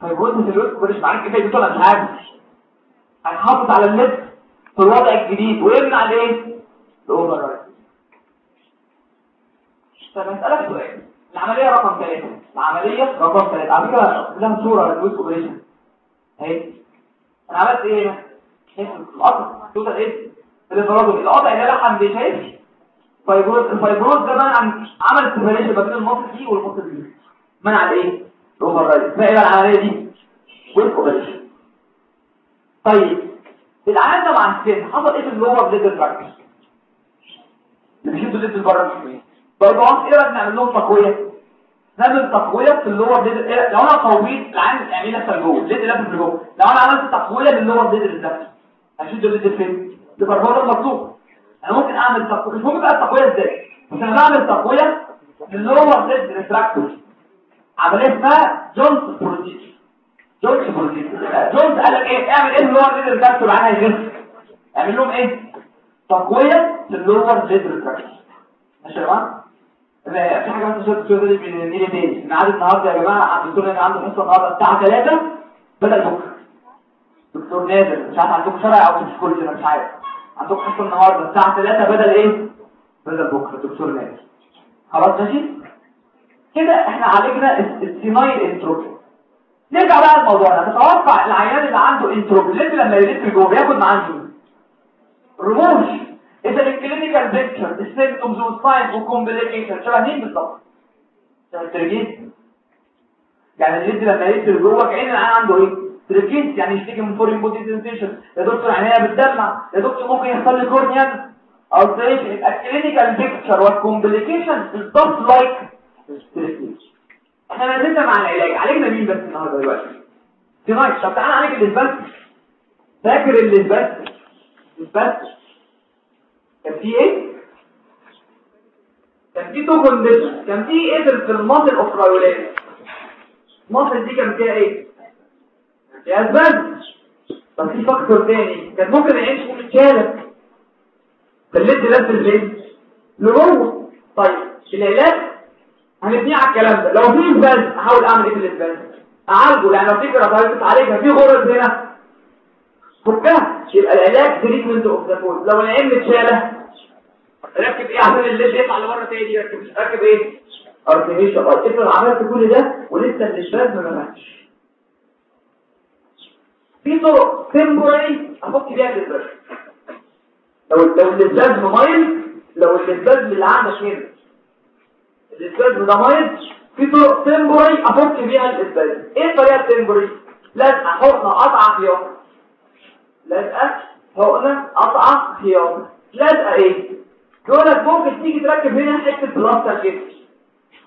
fibrosis في ال Wies operation عارف إيه فايدته ولا مش عارف. هيحافظ على ال lid في الوضع الجديد ويمنع الايه ال override طب هسألك سؤال. العملية رقم ثلاثة. العملية رقم ثلاثة. على فكرة لها صورة لل Wies operation أهي. أنا عملت إيه القطع total إيه؟ الانفراد القطع ده لحم دي شايف؟ fibrosis. ال fibrosis ده منع عمل separation ما بين ال muscle دي دي. منع الايه ال override ما إيه العملية دي؟ والاوفريشن طيب. العيان ده مع السن حصل إيه في اللور بليد البراكتس اللي بيشدوا الليد بره برضه إيه بقى نعمل لهم تقوية؟ نعمل تقوية في اللور بليد لو أنا قويت العيان يعمل لك جوه. الليد لازم لجوه لو أنا عملت تقوية للور بليد البراكتس هشد الليد فين لبره المطلوب أنا ممكن أعمل تقوية. ممكن بقى التقوية إزاي؟ بس أنا بعمل تقوية للور بليد ريتراكتور عملية اسمها جونز بروتيز جونز قال لك إيه؟ اعمل إيه اللور بليد ريتراكتور معاها يغير اعمل لهم إيه؟ تقوية للور بليد ريتراكتور ماشي يا جماعة؟ في حاجة بس شوية شوية دي من النيل تاني. ميعاد النهارده يا جماعة عند الدكتور اللي عنده حصة النهارده الساعة 3 بدل بكرة. دكتور نادر مش عارف عندكم شرع أو مش كل مش عارف. عندكم حصة النهارده الساعة 3 بدل إيه؟ بدل بكرة دكتور نادر. خلاص ماشي؟ كده إحنا عالجنا ال senile entropion نرجع بقى لموضوعنا تتوقع العيان اللي عنده entropion لما يلف جوه بياخد معاه شنو رموش اذا الكلينيكال بيكتشر السيمبتومز والساينز والكومبليكيشن شبه مين بالظبط شبه ال trichiasis يعني ال lid لما يلف جوه كأن العيان عنده إيه؟ trichiasis. يعني يشتكي من foreign body sensation يا دكتور عينيها بتدمع. يا دكتور ممكن يحصل لي cornea أو يبقى ال clinical picture وال complication بالظبط like إحنا نزلنا مع العلاج. عالجنا مين بس النهارده دلوقتي. نايت طب تعالى نعالج ال spastic فاكر ال spastic ال spastic كان في إيه؟ كان في two condition كان في إيه في ال muscle ال orbicularis ال muscle دي كان فيها إيه؟ يا spasm طب في فاكتور تاني. كان ممكن يعيش في الشالة خليت لازم البيت لجوه طيب العلاج هنبني على الكلام ده. لو في اسباس احاول أعمل إيه في الاسباس أعالجه لأن لو في جرافايتس تعالجها في غرز هنا. فكها يبقى العلاج تريتمنت اوف ذا فود لو العين متشاله ركب إيه؟ عشان الليل يطلع لبره تاني ركب ركب إيه؟ ارتميشن افرض عملت كل ده ولسه الاسباس ما ماتش في طرق temporary افك بيها ال spasm لو لو ال spasm مميز لو ال spasm اللي عندك هنا ال spasm ده مميز في طرق temporary افك بيها ال spasm إيه الطريقة ال temporary لازقه حقنه قطعه خياطه لازقه حقنه قطعه خياطه لازقه إيه يقول لك ممكن تيجي تركب هنا حتة بلاستر كده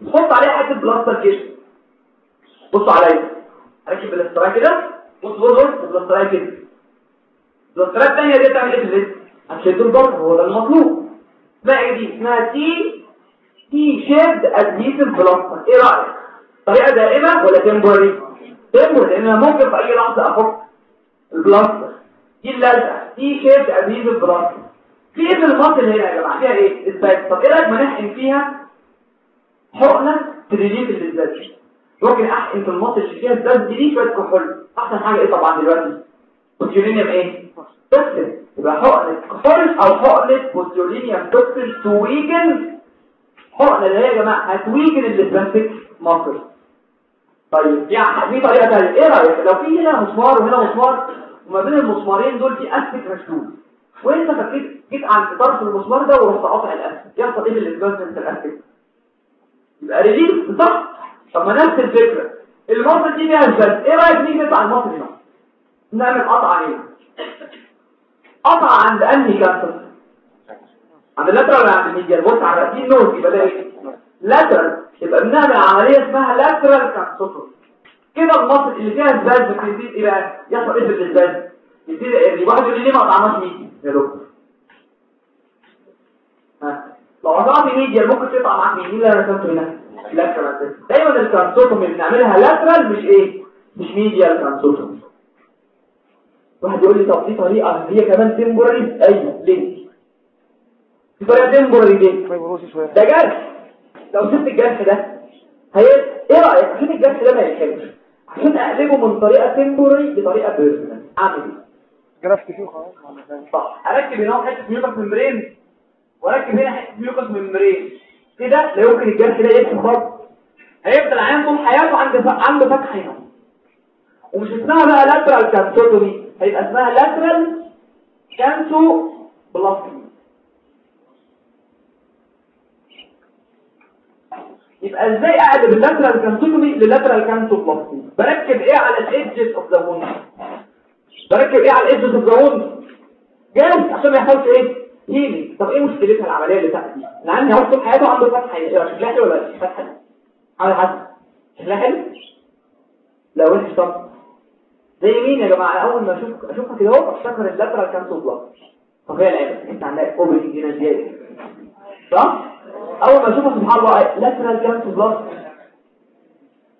تحط عليها حتة بلاستر كده بصوا عليا. اركب ال strip كده بص بص بص ال strip كده ال strip الثانية دي تعمل إيه في ال lid هتشد الضغط هو ده المطلوب. بقى دي اسمها T T-shaped adhesive plaster إيه رأيك؟ طريقة دائمة ولا temporary temporary لأن ممكن في أي لحظة أفك البلاستر دي اللزقه T-shaped adhesive plaster في إيه في ال muscle هنا يا جماعة؟ فيها إيه؟ إثبات. طب إيه رأيك ما نحقن فيها؟ حقنة ت relieve ال spasm ممكن احقن في ال muscle اللي فيها الازاز دي شوية كحول؟ أحسن حاجة إيه طبعا دلوقتي؟ botulinum إيه؟ toxin يبقى حقنة. كحول أو حقنة botulinum toxin to weaken حقنه اللي هي يا جماعة هت weaken ال spastic muscle طيب يعني في طريقة ثانية إيه رأيك؟ لو في هنا مسمار وهنا مسمار وما بين المسمارين دول في استك مشدود وإنت فكيت جيت عند طرف المسمار ده ورحت قاطع الاستك يحصل إيه بال spastic الاستك يبقى relief صح طب ما نفس الفكرة. ال muscle دي فيها spasm إيه رأيك نيجي نقطع ال muscle هنا نعمل قطعة هنا. قطع عند أنهي canthus عند ال lateral ولا عند ال medial بص على دي ال nose يبقى ده إيه lateral يبقى بنعمل عملية اسمها lateral canthotomy كده ال muscle اللي فيها الزاز بتزيد إيه بقى يحصل إيه في الزاز يزيد واحد يقول لي ليه ما قطعناش medial يا دكتور. ها؟ لو قطعت medial ممكن تقطع معاك مين اللي أنا رسمته هنا؟ lateral دايما ال canthotomy اللي بنعملها lateral مش إيه؟ مش medial canthotomy واحد يقول لي طب دي طريقة هي كمان temporary أيوه. ليه؟ دي طريقه temporary ليه ده جرح. لو سبت الجرح ده هي إيه رأيك؟ عشان الجرح ده ما ي heal ش عشان اقلبه من طريقة temporary لطريقه permanent أعمل إيه؟ graft فيه خلاص. صح أركب هنا حتة mucous membrane. وأركب هنا حتة mucous membrane. كده لا يمكن الجرح ده يكشف خالص. هيفضل عيان طول حياته عنده عنده فتحة هنا. ومش اسمها بقى lateral canthotomy هيبقى اسمها lateral canthoplasty يبقى إزاي اقلب ال lateral canthotomy لل lateral canthoplasty بركب إيه على ال edges of the wound بركب إيه على ال edges of the wound graft عشان ما يحصلش إيه؟ هيلي طب إيه مشكلتها العملية اللي تحت دي؟ أنا عندي طول حياته عنده فتحة إيه شكلها حلو ولا مش فتحه على حسب شكلها حلو؟ لا وحش طب زي مين يا جماعة؟ أول ما أشوف أشوفها كده أهو أفتكر ال lateral canthoplasty طب هي العيب انت عندك opening هنا زياده صح؟ أول ما اشوفها سبحان الله lateral canthoplasty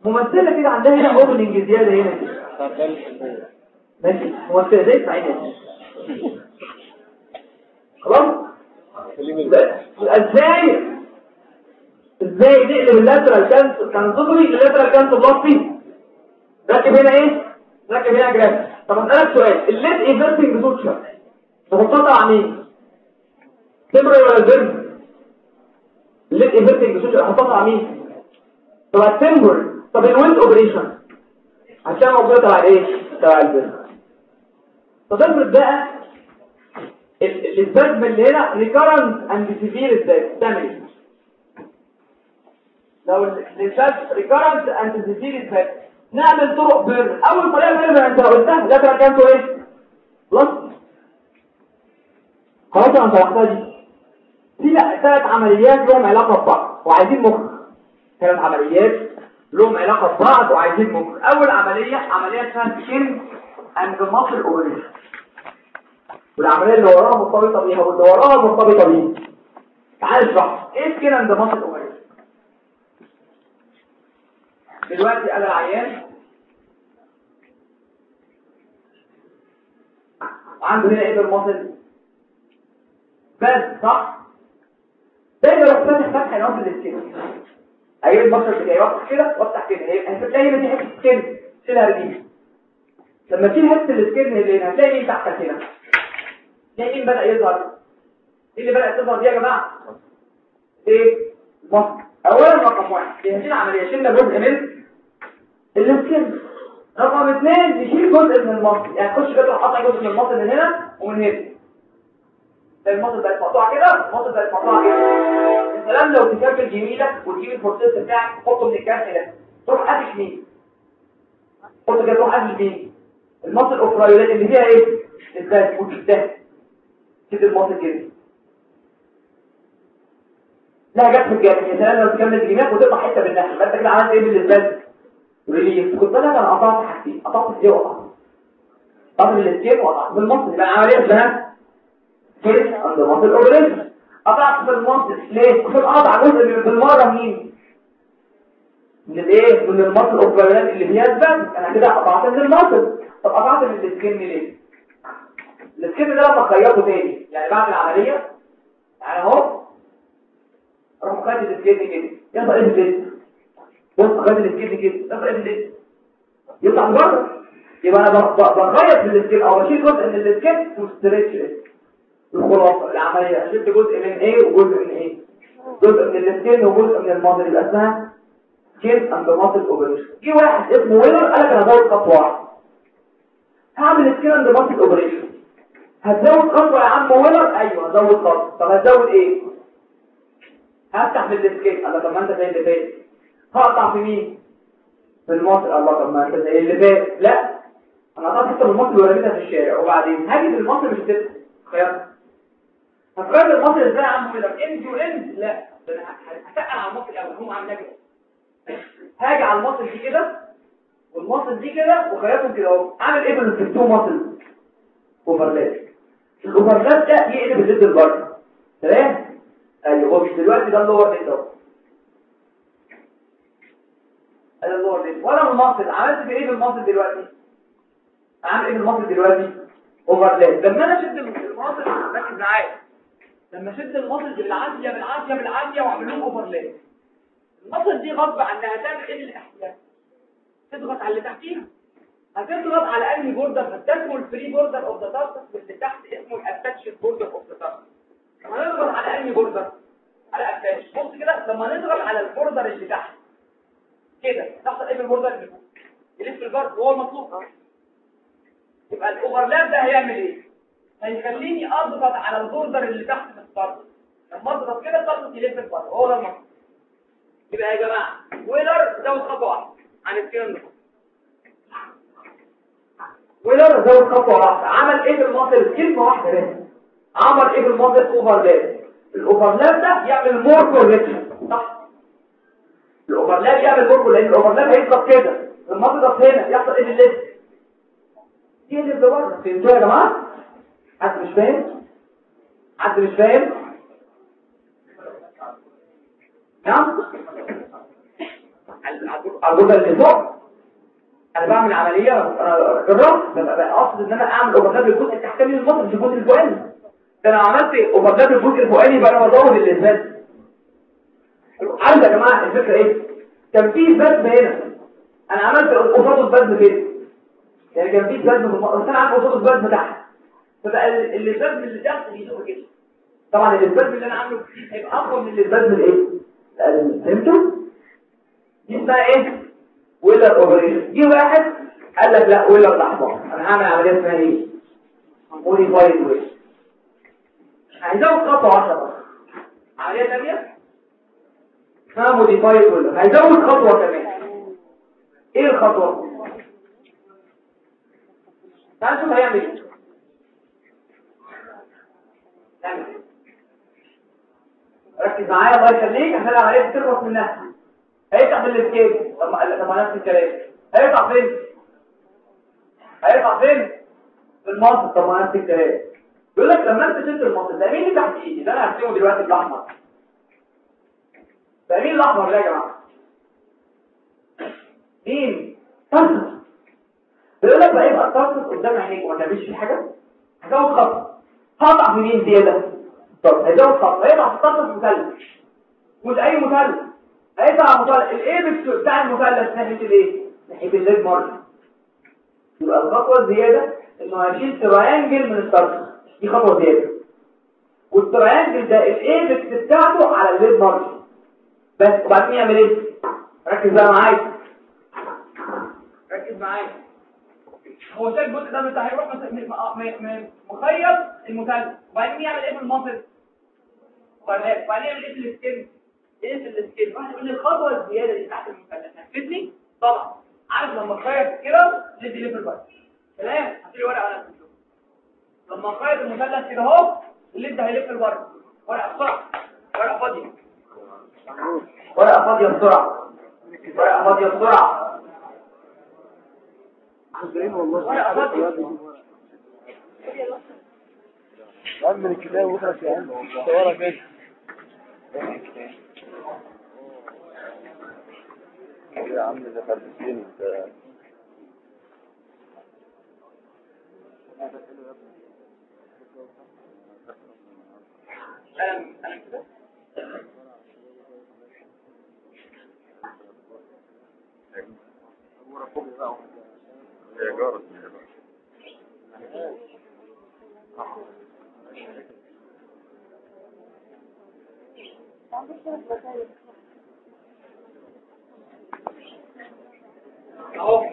ممثلة كده عندها هنا opening زياده هنا. ماشي؟ ممثلة زي سعيدة. خلاص؟ إزاي؟ إزاي نقلب ال lateral cantho canthotomy ال lateral canthoplasty ركب هنا إيه؟ ركب هنا graft طب أسألك سؤال ال lid everting suture تحطها على مين temporary ولا ال permanent الليد ايفرتنج سوتشر على مين طب التمبر طب الويند اوبريشن عشان موجوده تبع إيه تبع البرد فضل بقى الاسبازم اللي هنا ريكارنت اند سيفير إزاي إيه لو الاسبازم ريكارنت اند سيفير إزاي نعمل طرق بير اول طريقه بير انت لو قلتها ده كان إيه خلاص خلاص أنا شرحتها دي في ثلاث عمليات لهم علاقة ببعض وعايزين مخ. ثلاث عمليات لهم علاقة ببعض وعايزين مخ. أول عملية عملية اسمها skin and muscle operation والعملية اللي وراها مرتبطة بيها واللي وراها مرتبطة بيها. تعال اشرح. إيه skin and muscle operation دلوقتي أنا العيان. عنده هنا إيه بال muscle spasm صح؟ دايما فاتح فتحه نوصل لل skin أجيب ال muscle بتاعي وافتح كده وافتح كده. هتلاقي هنا في حتة skin شيلها رجيل لما تشيل حتة ال skin اللي هنا هتلاقي مين تحتك هنا؟ تلاقي مين بدأ يظهر؟ إيه اللي بدأت تظهر دي يا جماعة؟ إيه؟ muscle اولا رقم واحد. هي عملية. شلنا جزء من ال skin رقم اثنين نشيل جزء من ال muscle يعني تخش كده تقطع جزء من المصل من هنا ومن هنا. ال muscle بقت مقطوعه كده ال muscle بقت مقطوعه كده يا سلام لو تكمل جميلك وتجيب ال forceps بتاعك تحطه من ال cut ده تروح قافش مين تحط كده تروح قافش مين ال muscle ال orbicularis اللي فيها إيه الدهن وتشتها كده ال muscle كده لا جت في يا سلام لو تكمل جميلك وتقطع حتة بالنحل يبقى انت كده عملت إيه بالاسباب ريليف كنت أنا قطعت حاجتين قطعت دي وقطعت قطعت الاسكيب وقطعت بالمصل يبقى العملية اسمها كيس عند قطعت في المصل ليه؟ عشان اقطع جزء من بالمرة مين؟ من الايه؟ من اوبريشن اللي فيها البند أنا كده قطعت من المصل طب قطعت من السكين ليه؟ السكين ده لما خيطه تاني يعني بعد العملية يعني اهو أروح خد ال skin كده يلف ال lid بص غادي ال skin كده يلف ال lid يطلع بره يبقى أنا بغير في ال skin أو بشيل جزء من ال skin و stretch الخلاصه العملية. شلت جزء من إيه وجزء من إيه؟ جزء من ال skin وجزء من ال muscle. يبقى اسمها skin and muscle operation في واحد اسمه ويلر قال لك أنا هزود خطوه واحدة هعمل skin and muscle operation هتزود خطوه يا عم ويلر أيوه هزود خطوه طب هتزود إيه؟ هفتح من ال skin الله طب ما أنت زي اللي فات. هقطع في مين؟ في ال muscle الله طب ما أنت زي اللي فات. لا. أنا قطعت حتة من ال muscle ورميتها في الشارع. وبعدين هاجي في ال muscle مش هتبقى خيار. هتغير ال muscle إزاي يا عم كده؟ اند يو لا. ده أنا هتقل على ال muscle الأول. هم عاملها كده هاجي على ال muscle دي كده وال muscle دي كده وخيارهم كده اهو. اعمل إيه بال two muscle overlap. ال overlap ده يقلب ال lid لبره تمام؟ أيوه. هو مش دلوقتي ده ال lower lid اهو. ادي ال lower lid. وأنا ال muscle عملت في إيه بال muscle دلوقتي؟ عامل إيه بال muscle دلوقتي؟ overlap. لما أنا شد ال muscle ركز معايا. لما شد ال muscle بالعافية بالعافية بالعافية واعمل لهم overlap ال muscle دي غصب عنها هتعمل إيه تضغط على اللي تحتيها. هتضغط على أنهي border هتسمو ال free border of the tarsus واللي تحت اسمه ال attached border of the tarsus لما نضغط على أنهي border على attached بص كده لما نضغط على ال border اللي تحت. كده تحصل إيه بال border اللي فوق يلف ال lid هو المطلوب. يبقى ال overlap ده هيعمل إيه؟ هيخليني أضغط على ال border اللي تحت. الطرف لما اضغط كده الطرف يلف ال lid هو ده المطلوب يبقى يا جماعة ويلر زود خطوة. واحدة عن الكلام ده ويلر زود خطوة واحدة. عمل إيه بال muscle كلمة واحدة بس. عمل إيه بال muscle overlap ال overlap ده يعمل more correction صح؟ ال overlap يعمل more لأن ال overlap هيضغط كده. لما تضغط هنا يحصل إيه ال lid دي اللي بره فهمتوا يا جماعة؟ حد مش فاهم؟ حد مش فاهم؟ نعم؟ الجزء اللي فوق أنا بعمل عملية أنا جربت اقصد إن أنا أعمل overlap للجزء التحتاني ال muscle مش الجزء الفوقاني. ده أنا عملت overlap للجزء الفوقاني يبقى أنا بزود ال spasm عارف يا جماعة الفكرة إيه؟ كان في spasm هنا. أنا عملت قصاده ال spasm كده. يعني كان في ال muscle spasm أنا عامل قصاده ال spasm تحت. فبقى ال spasm اللي تحت بيزق كده. طبعا ال spasm اللي أنا عامله هيبقى أقوى من ال spasm الايه فهمتوا؟ دي اسمها إيه؟ ويلر operation. دي واحد قال لك لا ويلر الأحمر. أنا هعمل عملية اسمها إيه؟ modified ويلر هيزود خطوه واحدة عملية ثانية اسمها modified ويلر هيزود خطوة كمان. إيه الخطوة؟ تعال نشوف هيعمل إيه. ركز معايا الله يخليك عشان العملية تخلص منها هيفتح بالسكيل طب ما نفس الكلام. هيقطع فين؟ هيقطع فين؟ في المصر طب ما نفس الكلام. يقول لك لما أنت شلت المصر ده مين اللي تحت إيدي؟ ده أنا هرسمه دلوقتي بالاحمر ده مين الأحمر ده يا جماعة؟ مين؟ tarsus. بيقول لك بقى يبقى ال tarsus قدام عينيك. ولا مش في حاجة؟ هزود خط هقطع في مين زياده طب خط هيقطع في ال tarsus مثلث. مش أي مثلث؟ هيقطع مثلث. ال apex بتاع المثلث ناحيه الايه ناحية ال lid margin يبقى الخطوة الزيادة إنه هيشيل triangle من ال tarsus. دي خطوة زيادة. وال triangle ده ال apex بتاعته على ال lid margin بس وبعدين يعمل إيه؟ ركز بقى معايا. ركز معايا. هو شايف الجزء ده بتاع هيروح مخيط المثلث وبعدين يعمل إيه في ال muscle وبعدين يعمل إيه في ال skin إيه في ال skin واحد يقول لي الخطوة الزيادة دي تحت المثلث. هتفيدني طبعا. عارف لما تخيط كده ندي في ال bite تمام؟ هتلاقي ورقة على لما نخيط المثلث كده اهو اللي انت هيلف لبره ورقة بسرعة. ورقة فاضية. ورقة فاضية بسرعة. ورقة فاضية بسرعة. ورقه فاضيه عم من الكتاب وخلص يا عم صورة كده. يا عم ده فربتين انت قلم قلم كده يا جارة أهو.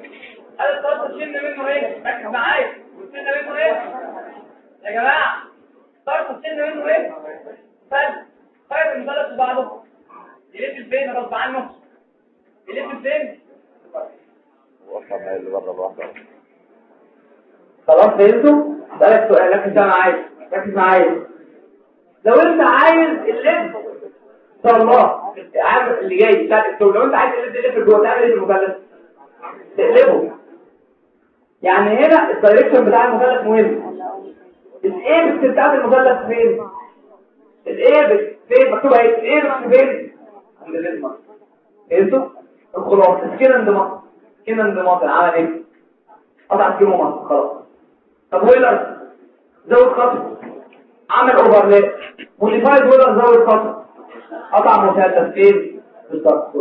أنا الطرف شلنا منه إيه؟ ركز معايا. وشلنا منه إيه؟ يا جماعة طرف شلنا منه إيه؟ فل طيب المثلث وبعضه يلف فين غصب عنه. يلف فين وصل هاي اللي بره بواحدة خلاص فهمتوا؟ بالك سؤال ركز معايا ركز معايا لو أنت عايز شاء الله. عارف اللي جاي بتاع الدكتور. لو أنت عايز اللب يلف جوه تعمل إيه في المثلث؟ تقلبه. يعني هنا ال direction بتاع المثلث مهم. ال apex بتاعت المثلث فين؟ ال apex فين؟ مكتوبه إيه ال apex فين؟ عند ال lid margin فهمتوا؟ الخلاصة. skin and and muscle عمل إيه قطع skin muscle خلاص طب ويلر زود خط عمل overlap modified ويلر زود خط قطع مثلث فين بالظبط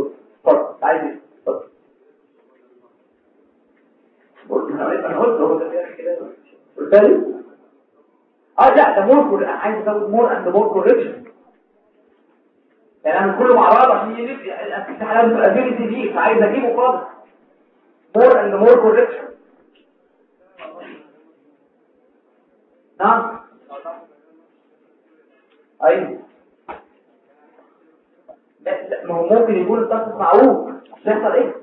اتفضل عايز إيه اتفضل أنا قلت هو ده كده قلت لي آه لا ده more عايز ازود more and more correction يعني أنا كله مع بعض عشان يجيب الحالات ال ability دي فعايز اجيبه خالص more and more correction نعم أيوه لا لا ما هو ممكن يكون الطقس معروف يحصل إيه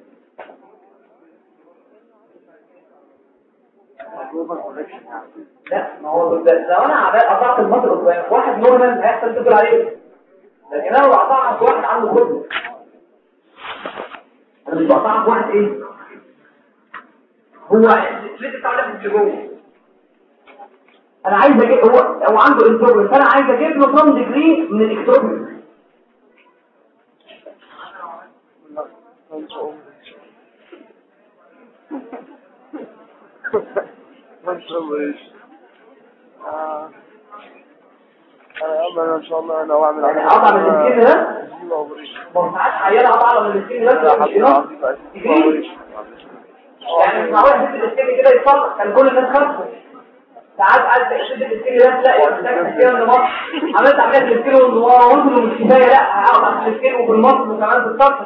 لا ما هو لو أنا قطعت المصر قدامك واحد نورمال هيحصل تقول عليه. لكن أنا لو قطعت واحد عنده خبز أنا مش بقطعك واحد إيه؟ هو ليه بتاع ده اللي جوه. أنا عايز أجيب هو هو عنده entropion فأنا عايز أجيب له كام degree من ال ectropion ما آه. أنا ان شاء الله أنا واعمل اقطع من ال skin ده ما ساعات عيال اقطع من ال skin ده يعني حتة السكين كده يتصلح. كان كل الناس خمسه ساعات قعدت تشد السكين ده تلاقي محتاج سكين من مصر. عملت عملية السكين وقلت له مش كفاية لا هقطع السكين وفي المصر وكمان في الصرف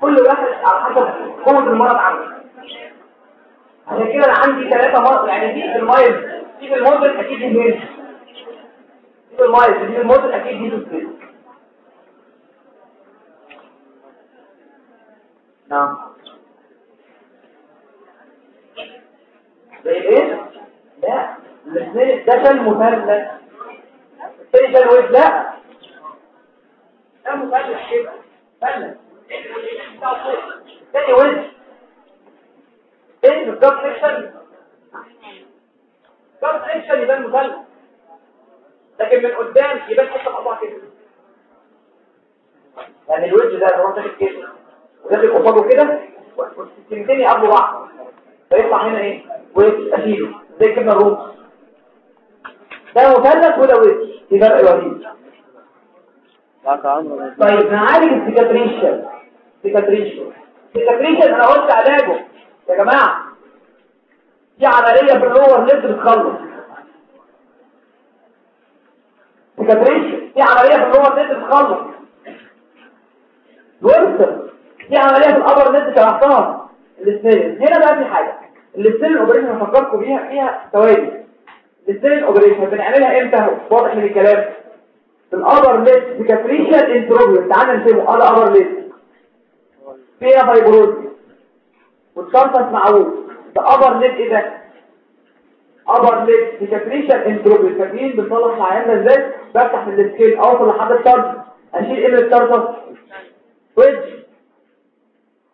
كل واحد على حسب قوة المرض عنده. عشان كده أنا عندي ثلاثة مرض يعني دي في المايز دي في الموديل أكيد دي دي في المايز دي في الموديل أكيد دي في نعم. زي إيه؟ لا. الاثنين شال مثلث الثاني شال ويب لا ده؟ مثلث كده مثلث الثاني ويب إيه؟ بالظبط اكشن بالظبط اكشن يبان مثلث لكن من قدام يبان حتة مقطوعه كده. يعني الوجه ده لو انت كده. وداخل قصاده كده. والسكينتين يقابلوا بعض. فيطلع هنا إيه؟ وجه اشيله زي كده الروس ده مثلث وده وجه في فرق الوحيد. طيب نعالج ال cicatricial. cicatricial. cicatricial أنا قلت علاجه. يا جماعة في عملية في ال lower lid بتخلص سيكاتريشن. في عملية في اللور ليد بتخلص ورثة في عملية في الأبر ليد شرحتها الاثنين. هنا بقى في حاجة. الاثنين الأوبريشن هفكركم بيها فيها توازي الاثنين الأوبريشن بنعملها إمتى واضح من الكلام. في الأبر ليد سيكاتريشن انتروبيوس تعالى نسيبه. الأبر ليد فيها فايبروزي والشرطة معروف ده أبر ليد إيه ده؟ upper lid cicatricial entropion فاكرين بنصلح العيان ده إزاي؟ بفتح في ال skin. أوصل لحد الشرطة أشيل إيه من الشرطة؟ وجه.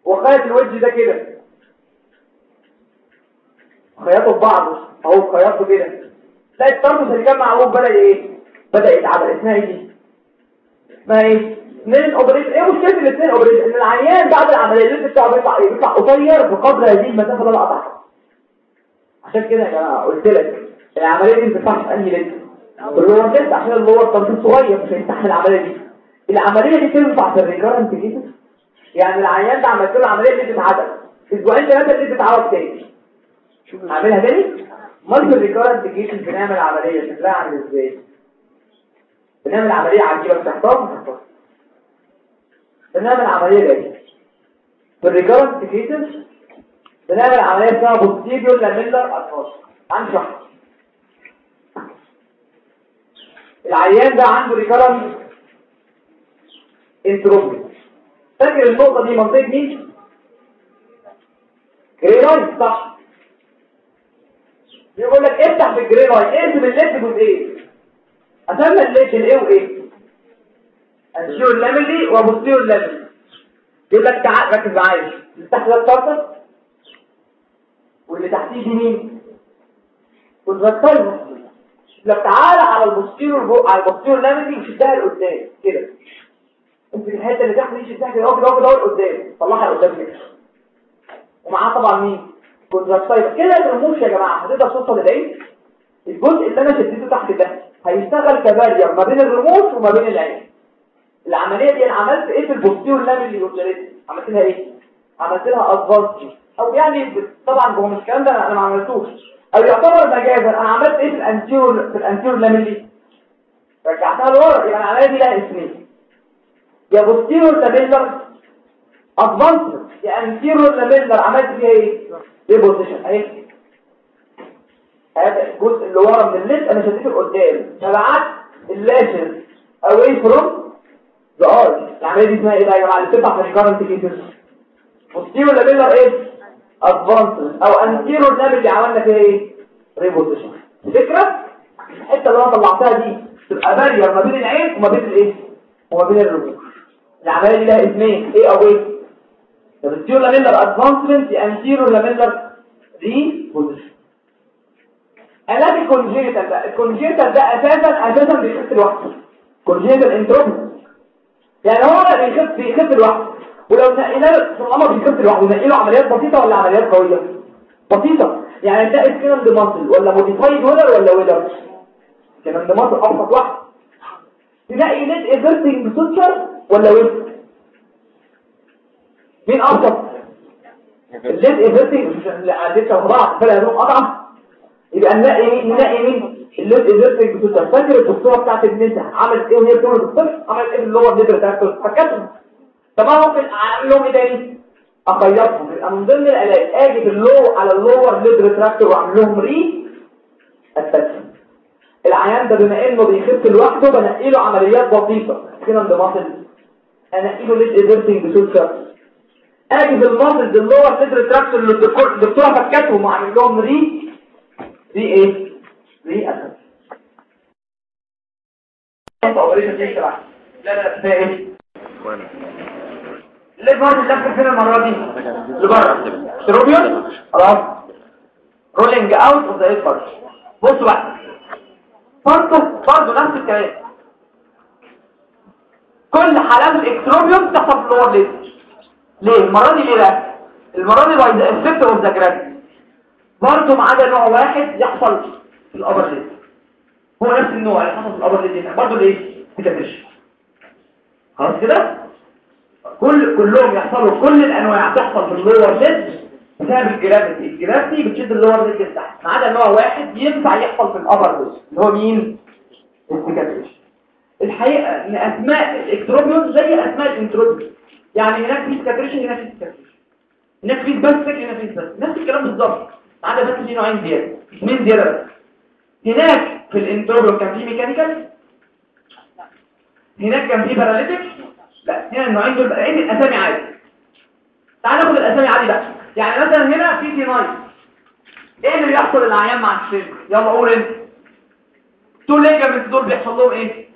وخيط الوجه ده كده. خياطة ببعضه أهو خياطة كده. تلاقي الشرطة اللي كان معروف بدأ إيه؟ بدأ يتعبر اسمها إيه؟ دي؟ اسمها إيه؟ اثنين أوبريشن. إيه مشكلة الاثنين أوبريشن؟ إن العيان بعد العملية اللي بتاعه بيطلع إيه؟ بيطلع قصير بقدر هذه المسافة اللي قطعها عشان كده يا جماعة قلت لك العملية دي ما تنفعش في أنهي اللي هو تنفع عشان اللي هو التنفيذ صغير مش هيستحمل العملية دي. العملية دي تنفع في الريكارنت كيسز يعني العيان ده عملت له العملية دي تتعدل. أسبوعين ثلاثة دي تتعوض تاني. شوف نعملها تاني امال في الريكارنت كيسز بنعمل عمليه شكلها عامل إزاي؟ بنعمل عمليه عجيبه بتحتاج بنعمل عملية دي في ال recurrent cases بنعمل عملية اسمها posterior lamellar advance هنشرح العيان ده عنده recurrent entropion. فاكر النقطة دي؟ منطقة مين؟ grey line صح. يقول لك افتح في ال grey line اقسم ال lid جزئين؟ اسمى ال lid الايه وايه؟ أنشير اللاملي وبوستير اللاملي يقول لك تعال ركز معايا. اللي تحت ده الطرف واللي تحتيه دي مين؟ والغطايه لو تعالى على البوستير على البوستير اللاملي وشدها لقدام كده. انت الحتة اللي تحت دي شدها كده. اهو كده لقدام طلعها لقدام كده. ومعاه طبعا مين؟ كونتراكتايل كده الرموش يا جماعة؟ هتقدر توصل للعين الجزء اللي أنا شديته تحت ده هيشتغل ك barrier ما بين الرموش وما بين العين. العملية دي أنا عملت إيه في ال posterior lamella operate عملت لها إيه؟ عملت لها advance أو يعني طبعا هو مش الكلام ده أنا ما عملتوش. أو يعتبر مجازا. أنا عملت إيه في ال anterior في ال anterior lamella رجعتها لورا؟ يبقى العملية دي لها اسمين. يا posterior lamellar advance يا anterior lamellar عملت فيها إيه؟ reposition اهي هذا الجزء اللي ورا من ال lid أنا شديته لقدام فبعت ال lashes away from the eye. العملية دي اسمها إيه بقى يا جماعة؟ اللي بتفتح في ال recurrent cases posterior lamellar إيه advanced. أو anterior lamel اللي عملنا فيها إيه؟ reposition الفكرة الحتة اللي أنا طلعتها دي تبقى barrier ما بين العين وما بين الإيه؟ وما بين الرموش العملية دي لها اسمين. إيه أو إيه posterior lamellar advancement anterior lamellar reposition علاج ال congenital ده ال congenital ده أساسا أساسا بيخف لوحده congenital entropion يعني هو بيخف بيخف لوحده ولو نقينا طالما بيخف لوحده نقيله عمليات بسيطة ولا عمليات قوية؟ بسيطة. يعني ده skin and muscle ولا modified Wheeler ولا Wheeler skin and muscle أبسط واحد. تلاقي lid everting suture ولا Wheeler مين الليد ايفرتنج اللي عديتها بعض فلا لهم قطعه يبقى نلاقي مين؟ نلاقي مين؟ اللي قدرت بتوصل فاكر الدكتورة بتاعت النساء عملت إيه وهي بتولد الطفل عملت إيه اللي هو النبره بتاعت الطفل فكتب طب أنا ممكن أعمل لهم إيه تاني؟ اقيدهم يبقى من ضمن العلاج آجي في اللو على اللور ليد ريتراكتور واعمل لهم ري اتاتشمنت العيان ده بما إنه بيخف لوحده بنقي له عمليات بسيطة. كده عند ماسل انقي له lid everting ب suture أجي في ال muscle ال lower lid retractor اللي الدكتوره فكتهم واعمل لهم re re إيه re دي لا لا ده إيه ليه برضه اللفه فين المره دي لبره ectropion خلاص rolling out of the lid بصوا بقى برضه برضه نفس الكلام كل حالات ال ectropion تحصل في ال lower lid ليه؟ المرة دي ليه بقى؟ المرة دي by effect of the gravity برضه ما عدا نوع واحد يحصل في ال upper lid هو نفس النوع اللي حصل في ال upper lid برضه ليه؟ بتكتش خلاص كده؟ كل كلهم يحصلوا كل الأنواع تحصل في اللور ليد بسبب الجرافيتي الجرافيتي بتشد اللور ليد لتحت ما عدا نوع واحد ينفع يحصل في ال upper lid اللي هو مين؟ ال cicatricial الحقيقة إن أسماء ال ectropion زي أسماء ال entropion يعني هناك في cicatricial هناك في cicatricial هناك في spastic هناك في spastic نفس الكلام بالظبط. عدا بس في نوعين زيادة. اثنين زيادة بس. هناك في ال entropion كان في mechanical هناك كان في paralytic لا هنا النوعين دول بقى. إيه الأسامي عادي. تعال ناخد الأسامي عادي بقى. يعني مثلا هنا في تينايت إيه اللي بيحصل للعيان مع السن؟ يلا قول أنت. two ligaments دول بيحصل لهم إيه؟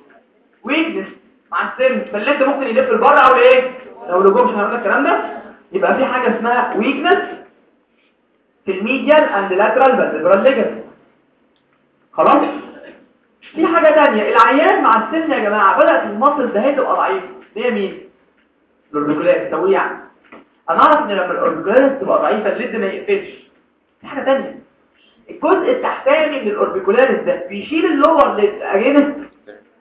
weakness مع السن. فال lid ممكن يلف لبره أو لإيه؟ لو لجوم مش هنقول الكلام ده يبقى في حاجة اسمها weakness في ال medial and lateral palpebral ligament خلاص؟ في حاجة ثانية العيان مع السن يا جماعة بدأت ال muscle ده تبقى ضعيفه دي مين؟ ال orbicularis أنا أعرف إن لما ال orbicularis تبقى ضعيفة ال lid ما يقفلش. في حاجة ثانية الجزء التحتاني من ال orbicularis ده بيشيل ال lower lid against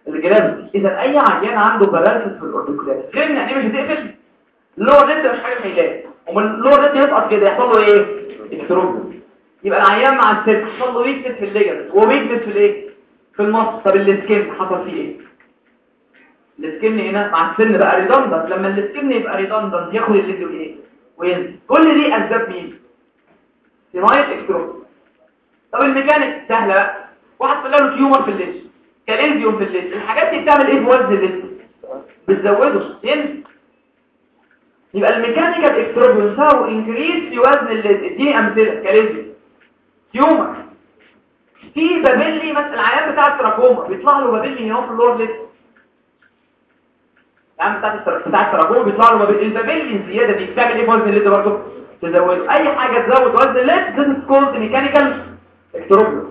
ال gravity إذا أي عيان عنده paralysis في ال orbicularis غير إن يعني مش هتقفل. ال lower lid مش حاجة شايلاه امال ال lower lid يسقط كده يحصل له إيه؟ ectropion يبقى العيان مع السن حصل له weakness في ال ligament و weakness في الايه في ال muscle طب ال skin حصل فيه إيه؟ ال skin هنا مع السن بقى redundant لما ال skin يبقى redundant ياخد ال lid وايه وينزل كل دي أسباب مين؟ senile ectropion طب ال mechanical سهلة بقى. واحد طلع له tumor في ال lid chalazion في ال lid الحاجات دي بتعمل إيه في وزن ال lid بتزوده. ينزل يبقى ال mechanical ectropion يساوي increase في وزن ال lid اديني امثله chalazion. tumor. في papillae مثلا العيان بتاع التراكوما. بيطلع له papillae هنا في ال lower lid. العيان بتاع التراكوما بيطلع له papillae ال papillae الزيادة دي بتعمل إيه في وزن ال lid برضه؟ تزود أي حاجة تزود وزن ال lid this is called mechanical ectropion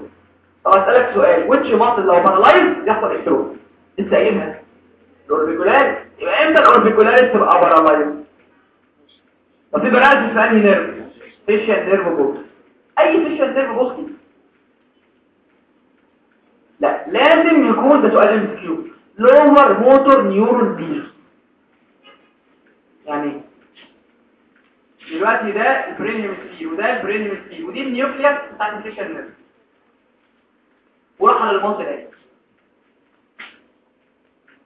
طب أسألك سؤال. Which muscle لو paralyzed يحصل ectropion لسه قايلها. ال orbicularis يبقى إمتى ال orbicularis تبقى paralyzed طب في paralysis في انهي nerve facial nerve palsy أي facial nerve palsy لا لازم يكون ده سؤال MCQ. lower motor neuron palsy يعني دلوقتي ده البرين هيمسفير وده البرين هيمسفير ودي ال nucleus بتاعت الفيشن نيرف وراح المنطقة دي.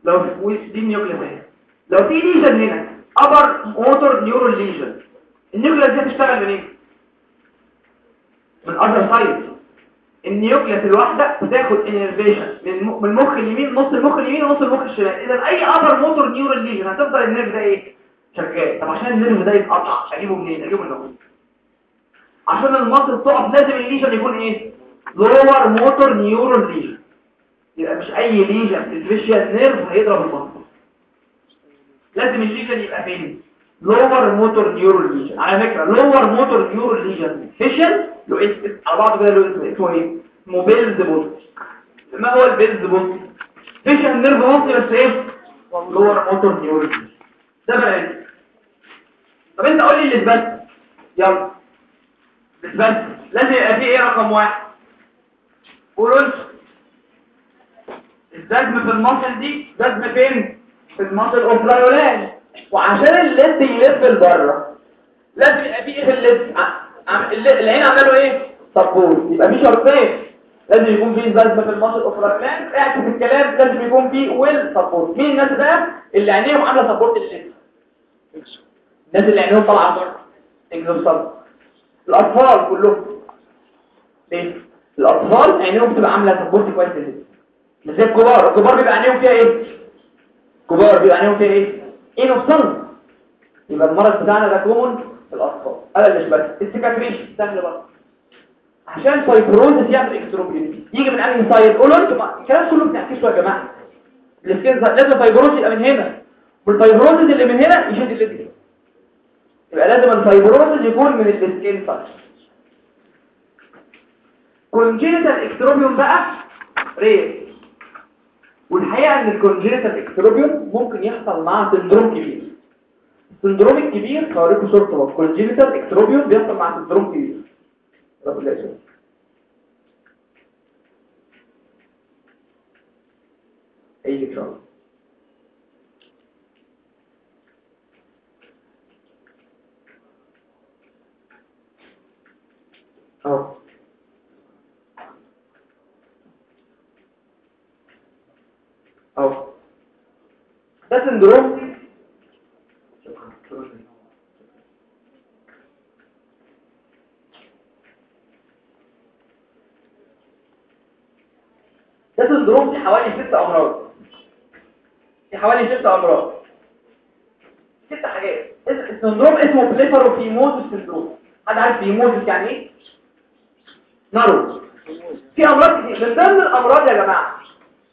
لو دي النيوكليس اهي لو في lesion هنا upper motor neuron lesion ال nucleus دي هتشتغل منين؟ من other side ال nucleus الواحدة بتاخد innervation من المخ اليمين نص المخ اليمين ونص المخ الشمال. اذا أي upper motor neuron lesion هتفضل ال nerve ده إيه؟ شغال. طب عشان ال nerve ده يتقطع أجيبه منين؟ أجيبه من عشان ال muscle تقف لازم ال lesion يكون إيه؟ lower motor neuron lesion يبقى مش أي lesion في ال facial nerve هيضرب ال muscle لازم ال lesion يبقى فين؟ lower motor neuron lesion على فكرة lower motor neuron lesion له اسم على بعض كده اسم اسمه إيه؟ اسمه Bell's palsy ما هو ال Bell's palsy facial nerve palsy بس إيه؟ lower motor neuron lesion ده بقى إيه؟ طب أنت قول لي ال spastic يلا. ال spastic لازم يبقى فيه إيه رقم واحد؟ قولوا أنتوا الزجم في المصل دي زجم فين؟ في المصل اوفلايولان وعشان الليد يلف لبره. لازم يبقى فيه في الليد العين عملوا إيه؟ سبورت يبقى في شرطين لازم يكون فيه زجم في المصل اوفلايولان اعكس الكلام. لازم يكون فيه ويل سبورت مين الناس ده اللي عينيهم عاملة سبورت الليد الناس اللي عينيهم طالعة بره. اكزوسالف الأطفال كلهم. ليه؟ الأطفال عينيهم بتبقى عاملة support كويس جدا مش زي الكبار. الكبار بيبقى عينيهم فيها إيه؟ كبار بيبقى عينيهم فيها إيه؟ enophthalmos يبقى المرض بتاعنا ده common في الأطفال. أنا مش بس ال cicatricial سهل بقى عشان fibrosis يعمل ectropion يجي من أنهي side قولوا أنتوا الكلام كله بنعكسه يا جماعة. ال skin لازم fibrosis يبقى من هنا. وال fibrosis اللي من هنا يشد ال lid دي. يبقى لازم ال fibrosis يكون من ال skin side congenital ectropion بقى rare. والحقيقة إن ال congenital ectropion ممكن يحصل معاه syndrome كبير. ال syndrome الكبير هوريكم صورته اهو ال congenital ectropion بيحصل مع syndrome كبير. رب الله أي ذكرى اهو اهو ده سندروم. ده syndrome في حوالي ست أمراض. في حوالي ست أمراض. ست حاجات. ال syndrome اسمه blepharophimosis syndrome حد عارف phimosis يعني إيه؟ narrow. في أمراض كتير. من ضمن الأمراض يا جماعة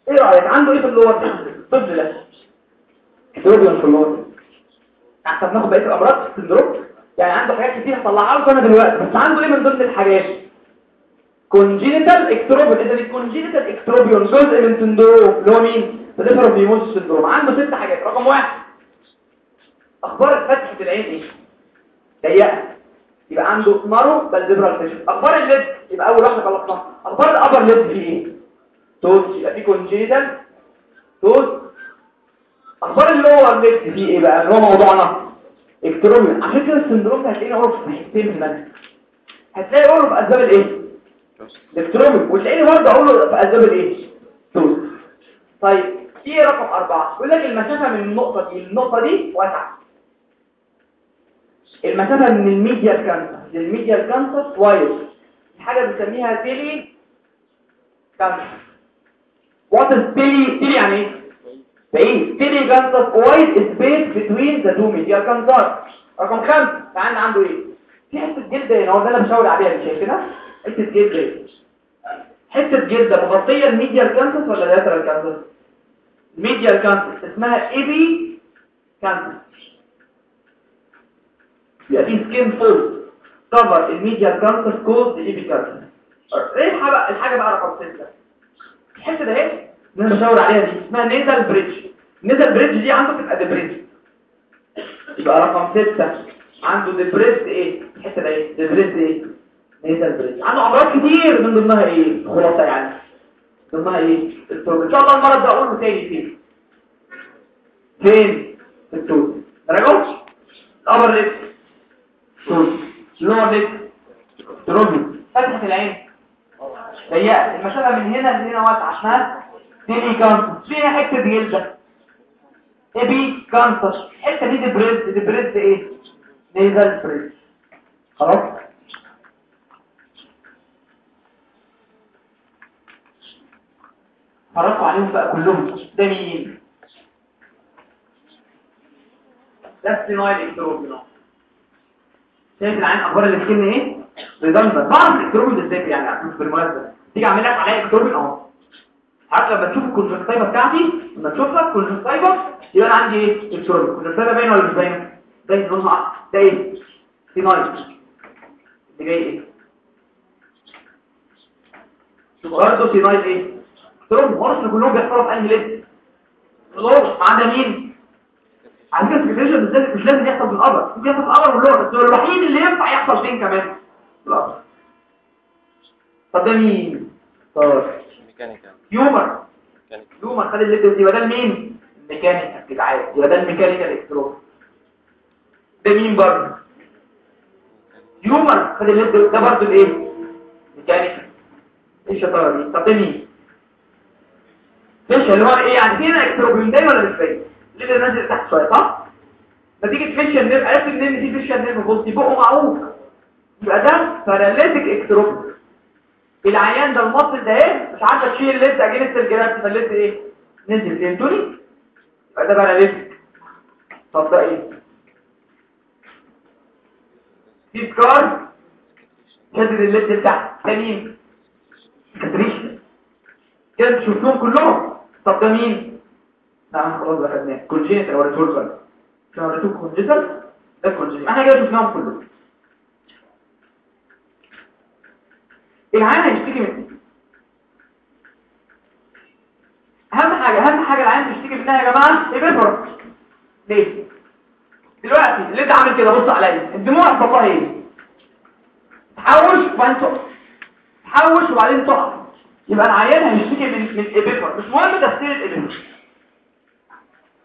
إيه رأيك؟ عنده إيه في ال lower؟ طفل ده في ال lower أحسن ناخد بقية الأمراض في ال syndrome. يعني عنده حاجات كتير هطلعها لكم أنا دلوقتي بس عنده إيه من ضمن الحاجات؟ congenital ectropion إذا ال congenital ectropion جزء من syndrome اللي هو مين؟ blepharophimosis syndrome عنده ست حاجات. رقم واحد أخبار فتحه العين إيه؟ ضيقة. يبقى عنده narrow palpebral fissure أخبار ال lid يبقى أول واحدة خلصناها أخبار ال upper lid فيه إيه؟ ptosis. يبقى فيه congenital ptosis. أخبار ال lower lid فيه إيه بقى اللي هو موضوعنا ectropion عشان كده ال syndrome ده هتلاقيني اقرب في حتتين من هتلاقي في اسباب الايه ال ectropion وتلاقيني برضه أقول له في اسباب الايه طيب في رقم أربعة. يقول لك المسافة من النقطة دي للنقطة دي واسعة. المسافة من ال medial canthus لل medial canthus wide. دي حاجة بنسميها telecanthus what is tele tele يعني إيه؟ بعيد telecanthus wide space between the two medial canthus رقم خمسة تعال عنده إيه؟ في حتة جلد هنا هو ده اللي بشاور عليها مش شايفينها؟ حتة جلد. حتة جلد مغطية ال medial canthus ولا lateral canthus medial canthus اسمها epicanthus يبقى في skin fold cover ال medial canthus called epicanthus إيه الحاجة بقى رقم 6 الحتة ده اهي اللي أنا عليها دي اسمها nasal bridge. nasal bridge دي عنده تبقى depressed يبقى رقم 6 عنده depressed إيه الحتة ده إيه depressed إيه nasal bridge. عنده أمراض كتير من ضمنها إيه؟ خلاصه يعني. ضمنها إيه؟ التوت إن شاء الله المرض ده أقوله تاني فين فين؟ في التوت راجعوش ال upper lid ptosis lower lid ectropion فتحة العين. ضيقة المسافة من هنا لهنا واسعة اسمها telecanthus فيها حتة جلدة epicanthus الحتة دي depressed depressed إيه؟ nasal bridge. خلاص؟ فرقوا عليهم بقى كلهم. ده مين؟ ده ال senile ectropion شايف العين؟ أخبار ال skin إيه؟ redundant بعض ال ectropion إزاي يعني عشان بالمناسبه تيجي أعمل لك عليها ectropion أهو. عارف لما تشوف ال conjunctiva بتاعتي لما تشوف لك conjunctiva يبقى أنا عندي إيه؟ ectropion ال conjunctiva باينه ولا مش باينه باين لونها ده إيه؟ senile اللي جاي إيه؟ برضه senile إيه؟ ectropion ورث كلهم بيحصلوا في أنهي lid ال lower ما عدا مين؟ فكرة ال cicatricial بالذات مش لازم يحصل في ال upper ممكن يحصل في ال upper وال lower بس هو الوحيد اللي ينفع يحصل فين كمان؟ ال upper طب ده مين؟ طار mechanical tumor mechanical tumor خد ال lid يبقى ده مين ال mechanical كده عادي يبقى ده ال mechanical ectropion ده مين برضه؟ tumor خد ال lid ده برضه الإيه؟ mechanical إيه الشطارة دي؟ طب مين؟ ماشي اللي هو إيه؟ يعني فينا ectropion ده ولا مش باين ليه نازل تحت شوية صح؟ نتيجه facial nerve عرفت منين ان في facial nerve بص بقه معوج يبقى ده paralytic ectropion العيان ده ال muscle ده إيه؟ مش عارفة تشيل ال lid against ال gravity فال lid إيه؟ نزل فهمتوني يبقى ده paralytic طب ده إيه؟ في scar شدد ال lid لتحت ده مين؟ cicatricial كده شفتهم كلهم؟ طب ده مين؟ نعم خلاص ده خدناه. congenital ولا توربل شو وريتوك congenital ده congenital إحنا كده شفناهم كلهم. العين هيشتكي من أهم حاجة أهم حاجة العين هيشتكي منها يا جماعة إيه ليه؟ دلوقتي اللي أنت عامل كده بص عليا الدموع حصلها إيه؟ تحوش وبعدين تقف تحوش وبعدين تقف يبقى العيان هيشتكي من من ال epiphora مش مهم تفسير ال epiphora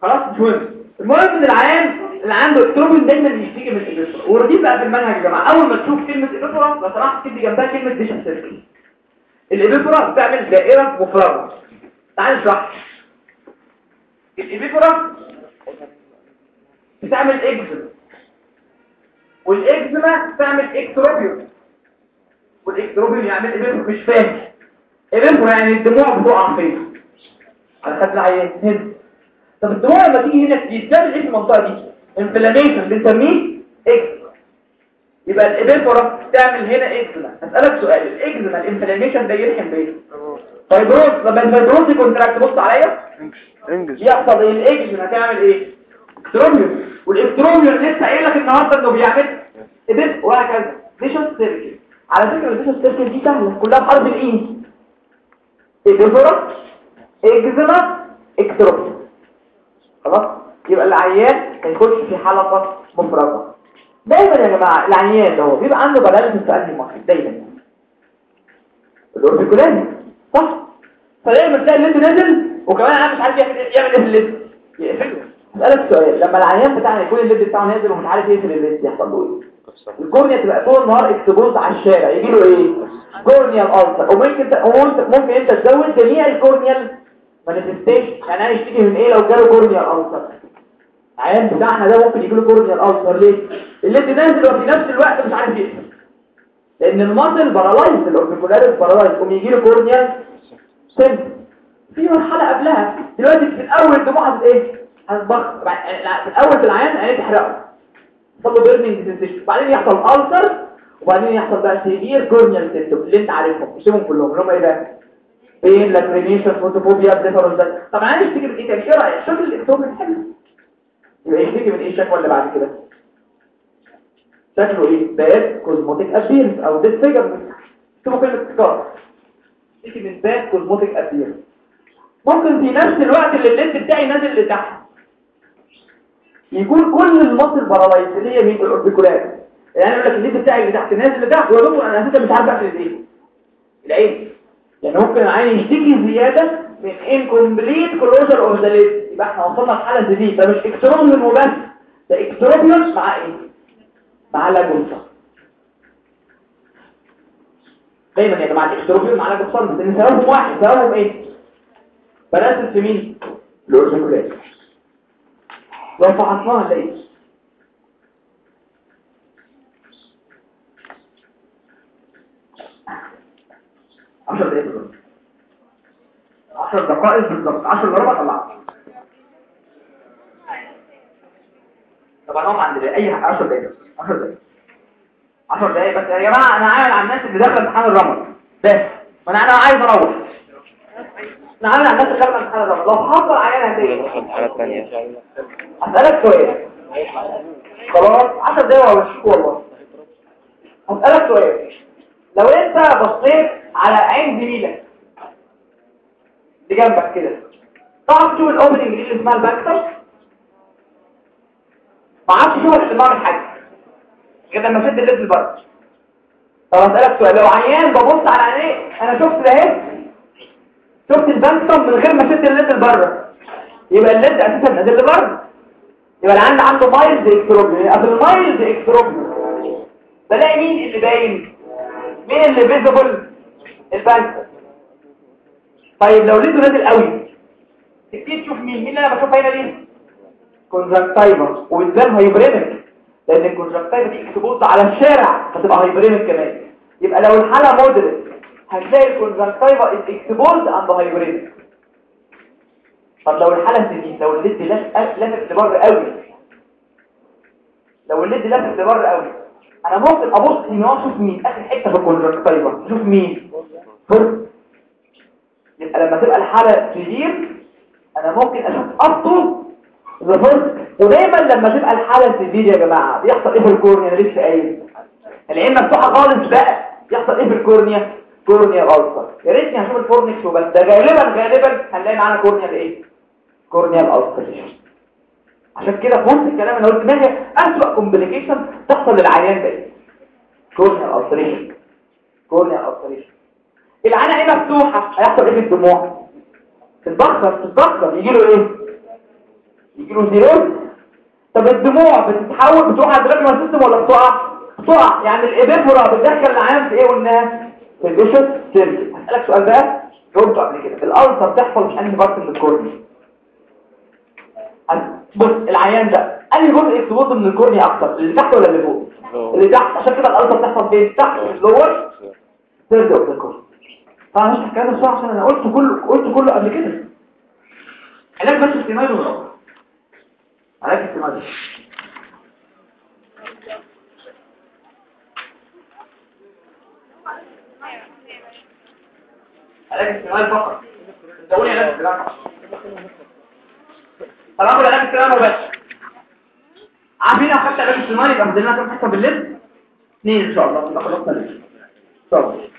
خلاص؟ مش مهم. المهم إن العيان اللي عنده ectropion دايما بيشتكي من ال epiphora ودي بقى في المنهج يا جماعة أول ما تشوف كلمة epiphora لو سمحت تكتب جنبها كلمة vicious circle ال epiphora بتعمل دائرة مفرغة. تعال نشرح ال epiphora بتعمل اكزيما والاكزيما بتعمل ectropion وال ectropion يعمل epiphora مش فاهم. epiphora يعني الدموع بتقع فين؟ على خد العيان هنا طب الدموع لما تيجي هنا بيتعمل إيه في المنطقة دي؟ inflammation بنسميه اكزيما يبقى ال epiphora تعمل هنا اكزيما اسالك سؤال الاكزيما ال inflammation ده يلحم بايه fibrosis لما ال fibrosis contract بص عليا. انجز يحصل إيه؟ الاكزيما هتعمل إيه؟ ectropion وال ectropion لسه قايل لك النهارده إنه بيعمل epiphora وهكذا. vicious circle على فكرة ال vicious circle دي سهلة. كلها بحرف ال E epiphora اكزيما ectropion خلاص؟ يبقى العيان هيخش في حلقه مفرغه دايما يا جماعة العيان ده بيبقى عنده paralysis في انهي muscle دايما. ال orbicularis صح. فدايما تلاقي ال lid نازل وكمان أنا مش عارف يعمل إيه في ال lid يقفله. أسألك سؤال لما العيان بتاعنا يكون ال lid بتاعه نازل ومش عارف يقفل ال lid يحصل له إيه؟ ال cornea تبقى طول النهار exposed على الشارع يجي له إيه؟ corneal ulcer وممكن ممكن أنت تزود جميع ال corneal manifestations يعني أنا يشتكي من إيه لو جاله corneal ulcer العيان بتاعنا ده ممكن يجي له corneal ulcer ليه ال lid نازل وفي نفس الوقت مش عارف يقفل لأن ال muscle paralyzed ال orbicularis paralyzed قوم يجي له corneal symptoms. في مرحلة قبلها دلوقتي في الأول الدموع هت إيه؟ هتضخ. في الأول في العيان عينيه تحرقه يحصل له burning sensation وبعدين يحصل ulcer وبعدين يحصل بقى severe corneal symptoms اللي أنت عارفهم. اسمهم كلهم. اللي هم إيه بقى؟ pain lacrimation photophobia blepharospasm ده طب عايز من إيه إيه رأيك؟ شكل ال ectropion حلو يبقى يشتكي من إيه الشكوى اللي بعد كده؟ شكله إيه؟ bad cosmetic appearance أو disfigurement اسمه كلمة افتكار. يشتكي من bad cosmetic appearance ممكن في نفس الوقت اللي ال lid بتاعي نازل لتحت. يكون كل ال muscle paralyzed اللي هي مين يعني يقول لك ال lid بتاعي اللي تحت نازل لتحت ويا دكتور أنا أساسا مش عارف اقفل الايه العين. يعني ممكن العين يشتكي زيادة من incomplete closure of the lid يبقى إحنا وصلنا لحاله زي دي. ده مش ectropion وبس ده ectropion مع إيه؟ مع لاجوسا دايما يا جماعة الاكتروبيون مع لاجوسا لأن سببهم واحد سببهم إيه؟ بنات في مين لو فحصناها نلاقي عشر دقائق بالظبط. عشر ضربات طلعت. طبعا هم عند أي حاجة. عشر دقايق عشر دقايق. عشر دقايق بس. يا جماعة أنا عامل على الناس اللي داخلة امتحان الرمض بس. ما أنا عايز أروح. أنا عامل على الناس اللي داخلة امتحان الرمض لو حصل عيان هتيجي الحالة الثانية هسألك سؤال. خلاص؟ 10 دقايق وهمشيك والله. هسألك سؤال. لو أنت بصيت على عين زميلك اللي جنبك كده تعرف تشوف الاوبننج اللي اسمها الباكتر ما تشوف اللي بعمل حاجة. غير لما شد ال lid لبره طب هسألك سؤال لو عيان ببص على عينيه أنا شفت ده اهي شفت ال punctum من غير ما شد ال lid لبره. يبقى ال lid أساسا نازل لبره يبقى العيان عنده mild ectropion يبقى في ال mild ectropion بلاقي مين اللي باين؟ مين اللي visible ال punctum طيب لو لقيته نازل قوي تبتدي تشوف مين؟ مين اللي أنا بشوفها هنا دي conjunctiva وقدام hyperemic لأن ال conjunctiva دي exposed على الشارع هتبقى hyperemic كمان. يبقى لو الحالة moderate هتلاقي ال conjunctiva exposed and hyperemic طب لو الحالة severe لو ال lid لفت لبره قوي. لو ال lid لفت لبره قوي. أنا ممكن أبص إن هو أشوف مين؟ آخر حتة في ال conjunctiva أشوف مين؟ يبقى لما تبقى الحالة severe أنا ممكن أشوف the ودايما لما تبقى الحالة severe يا جماعة بيحصل إيه في ال cornea؟ أنا لسه قايل. العين مفتوحه خالص بقى. يحصل إيه في ال cornea؟ corneal ulcer يا ريتني هشوف ال fornix وبس. ده غالبا غالبا هنلاقي معانا cornea إيه corneal ulcer عشان كده في الكلام أنا قلت. ما هي اسوء complication تحصل للعيان ده corneal ulceration corneal ulceration العينه إيه مفتوحة. هيحصل إيه في الدموع؟ تتبخر تتبخر يجي له إيه؟ يجي له xerosis طب الدموع بتتحول بتروح على ال lacrimal system ولا بتقع؟ بتقع. يعني ال epiphora بتدخل العيان في إيه قلنا؟ في ال vicious circle هسألك سؤال بقى. جاوبته قبل كده. ال ulcer بتحصل في أنهي part من ال cornea؟ بص العيان ده. أنهي جزء exposed من ال cornea أكتر؟ اللي تحت ولا اللي فوق؟ اللي تحت. عشان كده الالسر بتحصل فين تحت اللور. سيرجي اوف الكورنيا. طبعا مش الكلام ده عشان أنا قلت كله قلت كله قبل كده. علاج بس استماعي ولا علاج استماعي علاج استماعي فقط؟ تقولي علاج استماعي فقط طالما علاج استماعي وبس. عارفين لو خدت علاج استماعي يبقى فضلنا كام حصة بالليل؟ اثنين إن شاء الله. يبقى خلصنا الليل ان شاء الله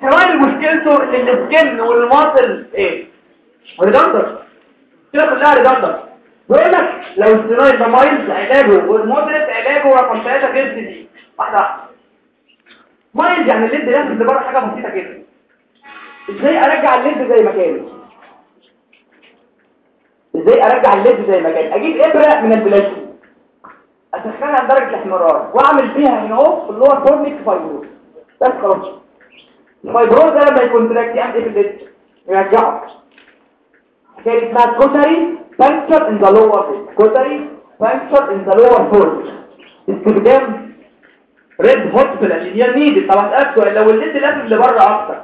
كمان مشكلته إن السكن والماسل إيه؟ ريدندر كده كلها ريدندر بيقول لك لو الستيرويد ده مايلز علاجه والمودريت علاجه رقم 3 غير دي. واحدة واحدة. مايلز يعني الليد لازم اللي بره حاجة بسيطه كده إزاي أرجع الليد زي ما كان؟ إزاي أرجع الليد زي ما كان؟ أجيب إبرة من البلاستيك أسخنها لدرجة الاحمرار وأعمل فيها هنا أهو في اللور فورميك فايبروز بس خلاص. الفايبروز ده لما يكون تراك يعمل إيه في الليد يرجعه حكايه اسمها cautery puncture in the lower cautery puncture in the lower fornix استخدام red hot بالانيميا needle طب سؤال لو ال lid لسه لبره أكتر.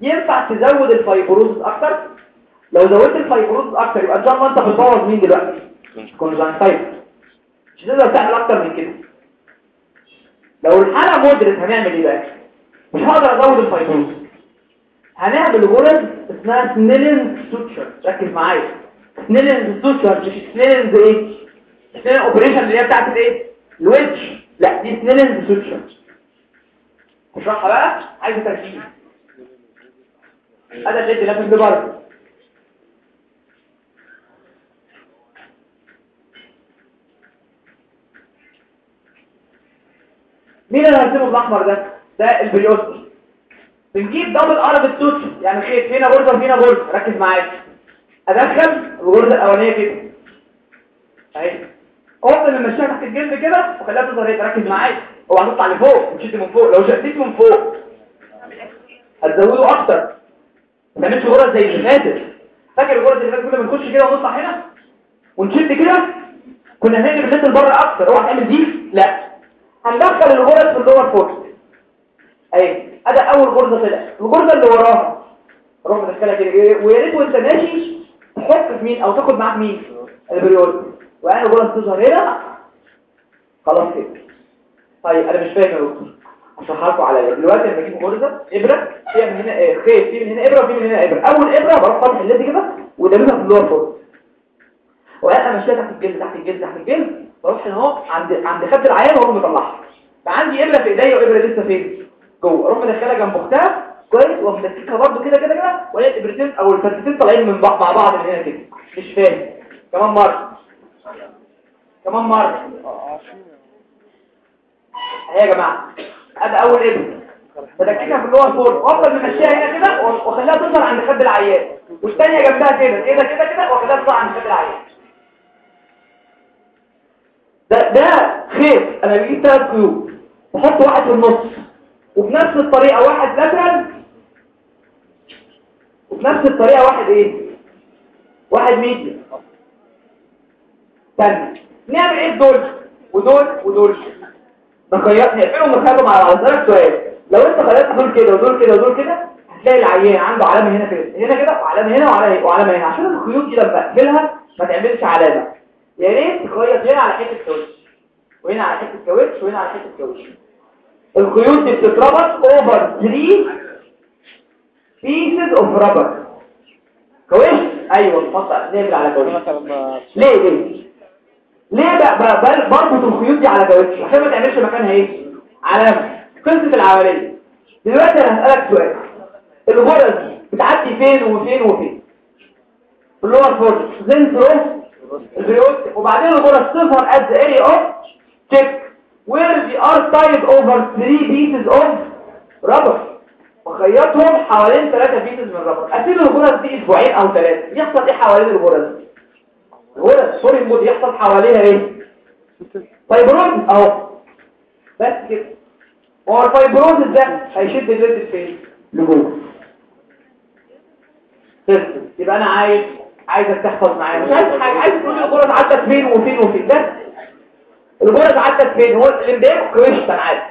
ينفع تزود ال fibrosis أكتر؟ لو زودت ال fibrosis أكتر يبقى إن أنت بتبوظ مين دلوقتي؟ conjunctiva مش هتقدر تعمل أكتر من كده. لو الحالة moderate هنعمل إيه بقى؟ مش هقدر أزود ال fibrosis هنعمل غرز اسمها Snellen's suture ركز معايا. Snellen's suture مش Snellen's إيه Snellen's operation اللي هي بتاعت الايه؟ ال wedge لا دي Snellen's suture اشرحها بقى. عايز تركيز. هذا اللي لازم تبرد مين اللي هرسمه بالأحمر ده؟ ده ال periosteum بنجيب double armed suture يعني خيط هنا غرزه وهنا غرزه ركز معايا. أدخل الغرزه الأولانية كده. أهي. افضل نمشيها تحت الجلد كده وخليها تظهر هنا. ركز معايا. هو هتطلع لفوق. مشيت من فوق. لو شديت من فوق. هتزوده أكتر. ما تعملش غرز زي اللي فاتت. فاكر الغرز اللي فاتت كنا بنخش كده ونطلع هنا؟ ونشد كده؟ كنا هنقلب الناس لبره أكتر. أوعى تعمل دي؟ لا. هندخل الغرز في ال lower fornix اهي ادي أول غرزه طلع. الغرزه اللي وراها. روح مدخلها كده ويا ريت وانت ماشي تحط في مين أو تاخد معاك مين؟ ال periosteum والغرز تظهر هنا. خلاص كده. طيب أنا مش فاهم يا دكتور. هشرحها لكم عليا. دلوقتي لما أجيب غرزه إبرة فيها من هنا آه، خيط في من هنا إبرة وفي من هنا إبرة. أول إبرة بروح فاتح ال lid كده ومدخلها في ال lower fornix وأنا ماشيه تحت الجلد تحت الجلد تحت الجلد. بروح هنا أهو عند عند خد العيان واقوم مطلعها. فعندي إبرة في إيديا وإبرة لسه فين؟ جوه أروح مدخلها جنب أختها. كويس. ومسكها برده كده كده كده. وهي الابرتين أو الفتلتين طالعين من بعض مع بعض من هنا كده. مش فاهم. كمان مرة. كمان مرة. أهي يا جماعة. ادي أول ابره بدككها في ال lower fornix وافضل ممشيها هنا كده واخليها تظهر عند خد العيان والثانيه جنبها كده كده كده كده. واخليها تظهر عند خد العيان ده ده خيط أنا بجيب ثلاث خيوط بحط واحد في النص. وبنفس الطريقة واحد لاترال وبنفس الطريقة واحد إيه؟ واحد ميديا تاني. نعمل إيه دول؟ ودول ودول. نخيط نقفلهم ونخليهم على أسألك سؤال. لو أنت خيطت دول كده ودول كده ودول كده هتلاقي العيان عنده علامة هنا كده هنا كده وعلامة هنا وعلامة وعلامة هنا. عشان الخيوط دي لما اقفلها ما تعملش علامة. يا ريت تخيط هنا على حتة كاوتش وهنا على حتة كاوتش وهنا على حتة كاوتش الخيوط دي بتتربط over 3 pieces of rubber. كاوتش أيوه نحط نعمل على مثلا ليه ليه ليه بقى؟ بربط الخيوط دي على كاوتش عشان ما تعملش مكانها إيه؟ علامه قصة العملية دلوقتي أنا هسألك سؤال. الغرز بتعدي فين وفين وفين؟ في ال lower fornix then through ال periosteum وبعدين الغرز تظهر the area of cheek. Where are tied over three pieces of rubber? وخيطهم حوالين ثلاثة pieces من ال rubber أسيب الغرز دي أسبوعين أو ثلاثة. يحصل إيه حوالين الغرز؟ الغرز سوري المود يحصل حواليها إيه؟ fibrosis أهو. بس كده. هو ال fibrosis ده هيشد الجلد فين؟ لجوه. يبقى أنا عايز عايزك تحفظ معايا. مش عايز حاجة. عايز تقول الغرز عدت فين وفين وفين. ده الغرز عدت فين؟ هو اللي مضايقه كاوتش أنا عارف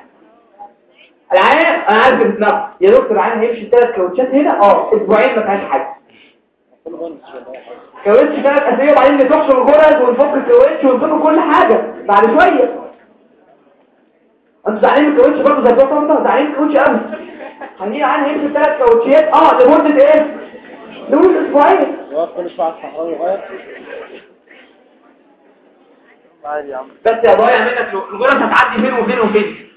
العيان أنا عارف دماغه يا دكتور العيان هيمشي ثلاث كاوتشات هنا؟ آه أسبوعين ما فيهاش حاجة. كاوتش ثلاث أسابيع وبعدين نفحص الغرز ونفك الكاوتش ونفك كل حاجة. بعد شوية. أنتوا زعلانين من الكاوتش برضه زي بتوع انت زعلانين من الكاوتش قوي هنيجي عن هيمشي ثلاث كاوتشات. آه لمدة إيه؟ لمدة أسبوعين. واقف كل شوية على الصحراوي عم. بس يا ضايع منك الغرز هتعدي فين وفين وفين؟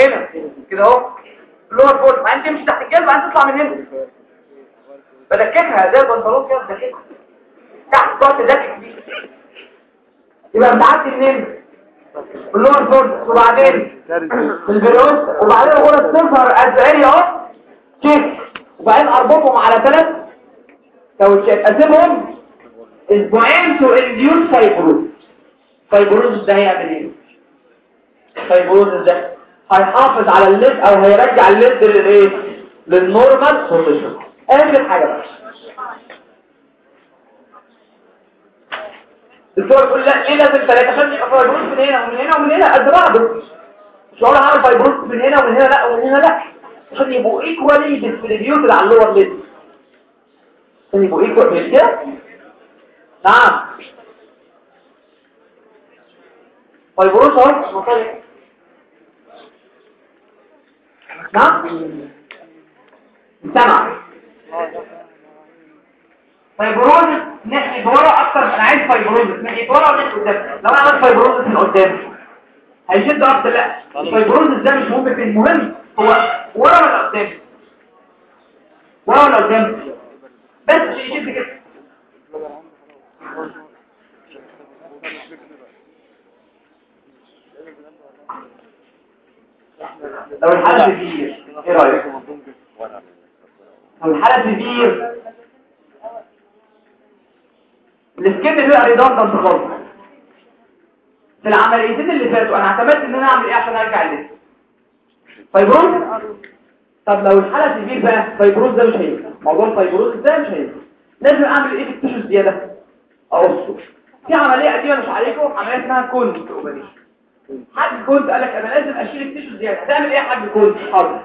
هنا كده اهو. ال lower fornix بعدين تمشي تحت الجلد بعدين تطلع من هنا. بدككها زي البنطلون كده بدككها. تحت تقعد تدكك دي يبقى بتعدي منين؟ ال lower fornix وبعدين ال periosteum وبعدين الغرز تظهر at the area of cheek وبعدين أربطهم على ثلاث كاوتشات أسيبهم. أسبوعين to induce fibrosis. fibrosis ده هيعمل إيه؟ fibrosis ده هيحافظ على ال lid أو هيرجع ال lid للايه؟ لل normal position. اخر حاجة بقى. الدكتور يقول لا ليه لازم ثلاثة عشان يبقى fibrosis من هنا ومن هنا ومن هنا قد بعض مش هقول هعمل fibrosis من هنا ومن هنا لا ومن هنا لا. عشان يبقوا equally distributed على ال lower lid عشان يبقوا equally كده؟ نعم. fibrosis اهو مصالح نعم. سمع fibrosis ناحية ورا أكتر أنا عايز fibrosis. ناحية ورا وناحية قدام. لو أنا عملت fibrosis من قدام هيشد أكتر. لا ال fibrosis ده مش مهم. فين المهم هو ورا ولا قدام؟ ورا ولا قدام؟ بس يشد كده. لو الحالة severe إيه رأيك؟ لو الحالة severe ال skin بيبقى redundant خالص في العمليتين اللي فاتوا أنا اعتمدت إن أنا أعمل إيه عشان أرجع لسه fibrosis؟ طب لو الحالة severe بقى fibrosis ده مش هينفع. موضوع ال fibrosis ده مش هينفع. لازم أعمل إيه في ال tissue الزيادة اقصه في عملية قديمة مش عليكم عملية اسمها Kuhnt. operation حد Kuhnt قال لك أنا لازم أشيل ال tissue زيادة. هتعمل إيه يا حاج Kuhnt حاضر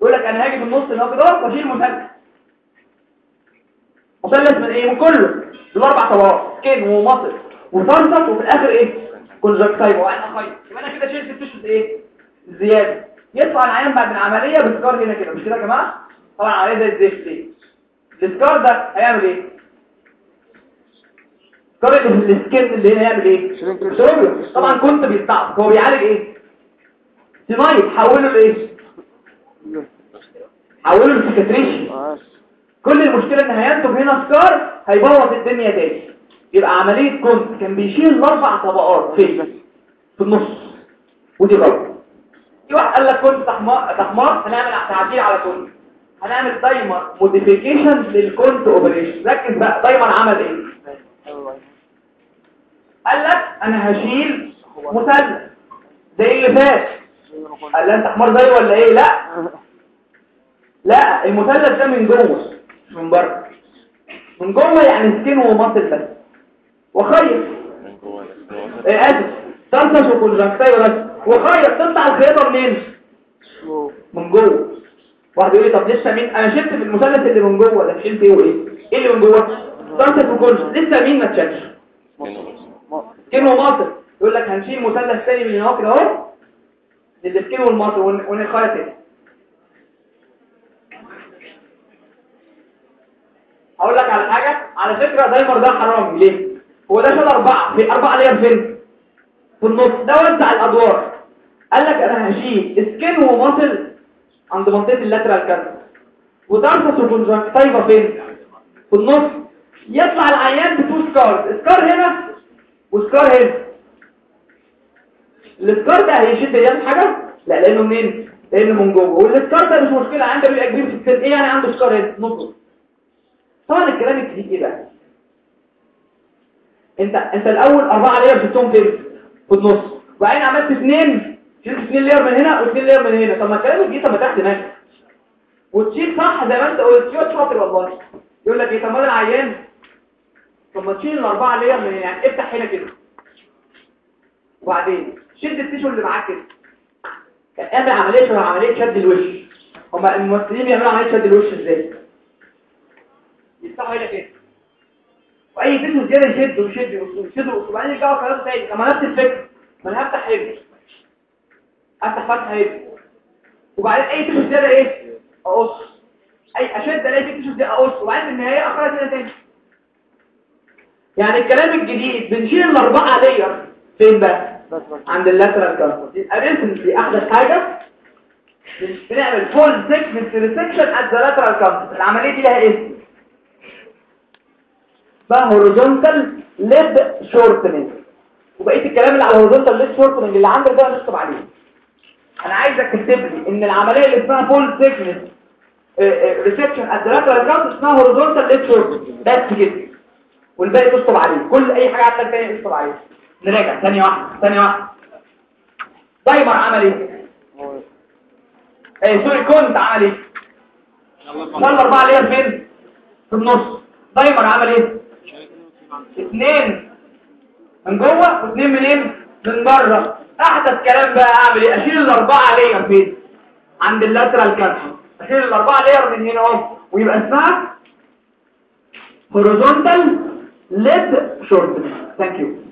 يقول لك أنا هاجي في النص كده وأشيل مثلث مثلث من إيه؟ من كله. الاربع طبقات. skin و muscle و tarsus وفي الآخر إيه؟ conjunctiva وأنا خيط يبقى أنا كده شلت ال tissue إيه؟ زيادة. يطلع العيان بعد العملية ب scar هنا كده. مش كده يا جماعة؟ طبعا عملية زي الزفت إيه ال scar ده هيعمل إيه؟ في ال skin اللي هنا يعمل إيه؟ شرب طبعا كنت بيستعص هو بيعالج إيه؟ senile حوله لايه حوله ل cicatricial كل المشكلة إن هينتج هنا scar هيبوظ الدنيا تاني. يبقى عملية كنت. كان بيشيل الاربع طبقات. فين في النص. ودي غلط. في واحد قال لك كنت ده حمار هنعمل تعديل على كنت. هنعمل دايمر modification لل Kuhnt operation ركز بقى دايمر عمل إيه؟ قال لك أنا هشيل مثلث. اللي فات. قال لي أنت حمار زي ولا إيه؟ لا. لا المثلث ده من جوه مش من بره. من جوه يعني skin و muscle بس. وخيط إيه آسف. tarsus و conjunctiva بس. وخيط تطلع الخياطه منين؟ من جوه. واحد يقول لي طب لسه مين؟ أنا شلت في المثلث اللي من جوه ده. شلت إيه وإيه؟ إيه اللي من جوه؟ tarsus و conjunctiva لسه مين ما اتشالش؟ skin و muscle يقول لك هنشيل مثلث تاني من هنا كده اهو لل skin وال muscle ونخيط تاني هقول لك على حاجة على فكرة دايمر ده حرام ليه هو ده شال أربعة في أربعة layer فين في النص ده وزع الأدوار قال لك أنا هشيل skin و muscle عند منطقة ال lateral canthus و tarsus و conjunctiva فين في النص يطلع العيان ب two scars scar هنا و scar هنا. ال scar ده هيشد يعمل حاجة؟ لا لأنه منين؟ لأنه من جوه. وال scar ده مش مشكلة عنده بيبقى كبير في السن. إيه يعني عنده scar هنا؟ نص طبعا الكلام الجديد إيه بقى أنت أنت الأول أربعة layer شفتهم فين؟ في النص. وبعدين عملت اثنين شلت اثنين layer من هنا واثنين layer من هنا. طب ما الكلام الجديد طب ما تحت هناك وتشيل صح زي ما أنت قلت. شاطر والله. يقول لك إيه؟ طب ما العيان طب ما تشيل الأربعة layer من هنا يعني افتح هنا كده. وبعدين شد ال tissue اللي معاك كده. كأن اعمل عمليه شبه عمليه شد الوش. هما الممثلين بيعملوا عملية شد الوش إزاي؟ يفتحوا هنا كده. وأي tissue زيادة يشد ويشد ويشد وبعدين يرجعوا كلام تاني. لما نفس الفكرة ما أنا هفتح هنا افتح فتحة هنا وبعدين أي tissue زيادة إيه؟ أقص. اي أشد ألاقي في tissue زيادة أقص. وبعدين في النهاية اخرج هنا تاني. يعني الكلام الجديد بنشيل الأربعة layer فين بقى؟ عند ال lateral canthus يبقى recently أحدث حاجة؟ بنعمل full thickness resection at the lateral canthus العملية دي لها اسم. بقى horizontal lid shortening وبقيه الكلام اللي على ال horizontal lid shortening اللي عندك ده نكتب عليه. أنا عايزك تكتب لي إن العملية اللي اسمها full thickness resection at the lateral canthus اسمها horizontal lid shortening بس كده. والباقي تكتب عليه. كل أي حاجة عندك تاني تكتب عليها نراجع. ثانية واحدة. ثانية واحدة. دايمر عمل إيه إيه sorry كنت عمل إيه شال أربعة layer فين في النص. دايمر عمل إيه اثنين. من جوه واثنين منين؟ من بره. أحدث كلام بقى أعمل إيه؟ أشيل الأربعة layer فين عند ال lateral canthus أشيل الأربعة layer من هنا أهو. ويبقى اسمها horizontal lid shortening thank you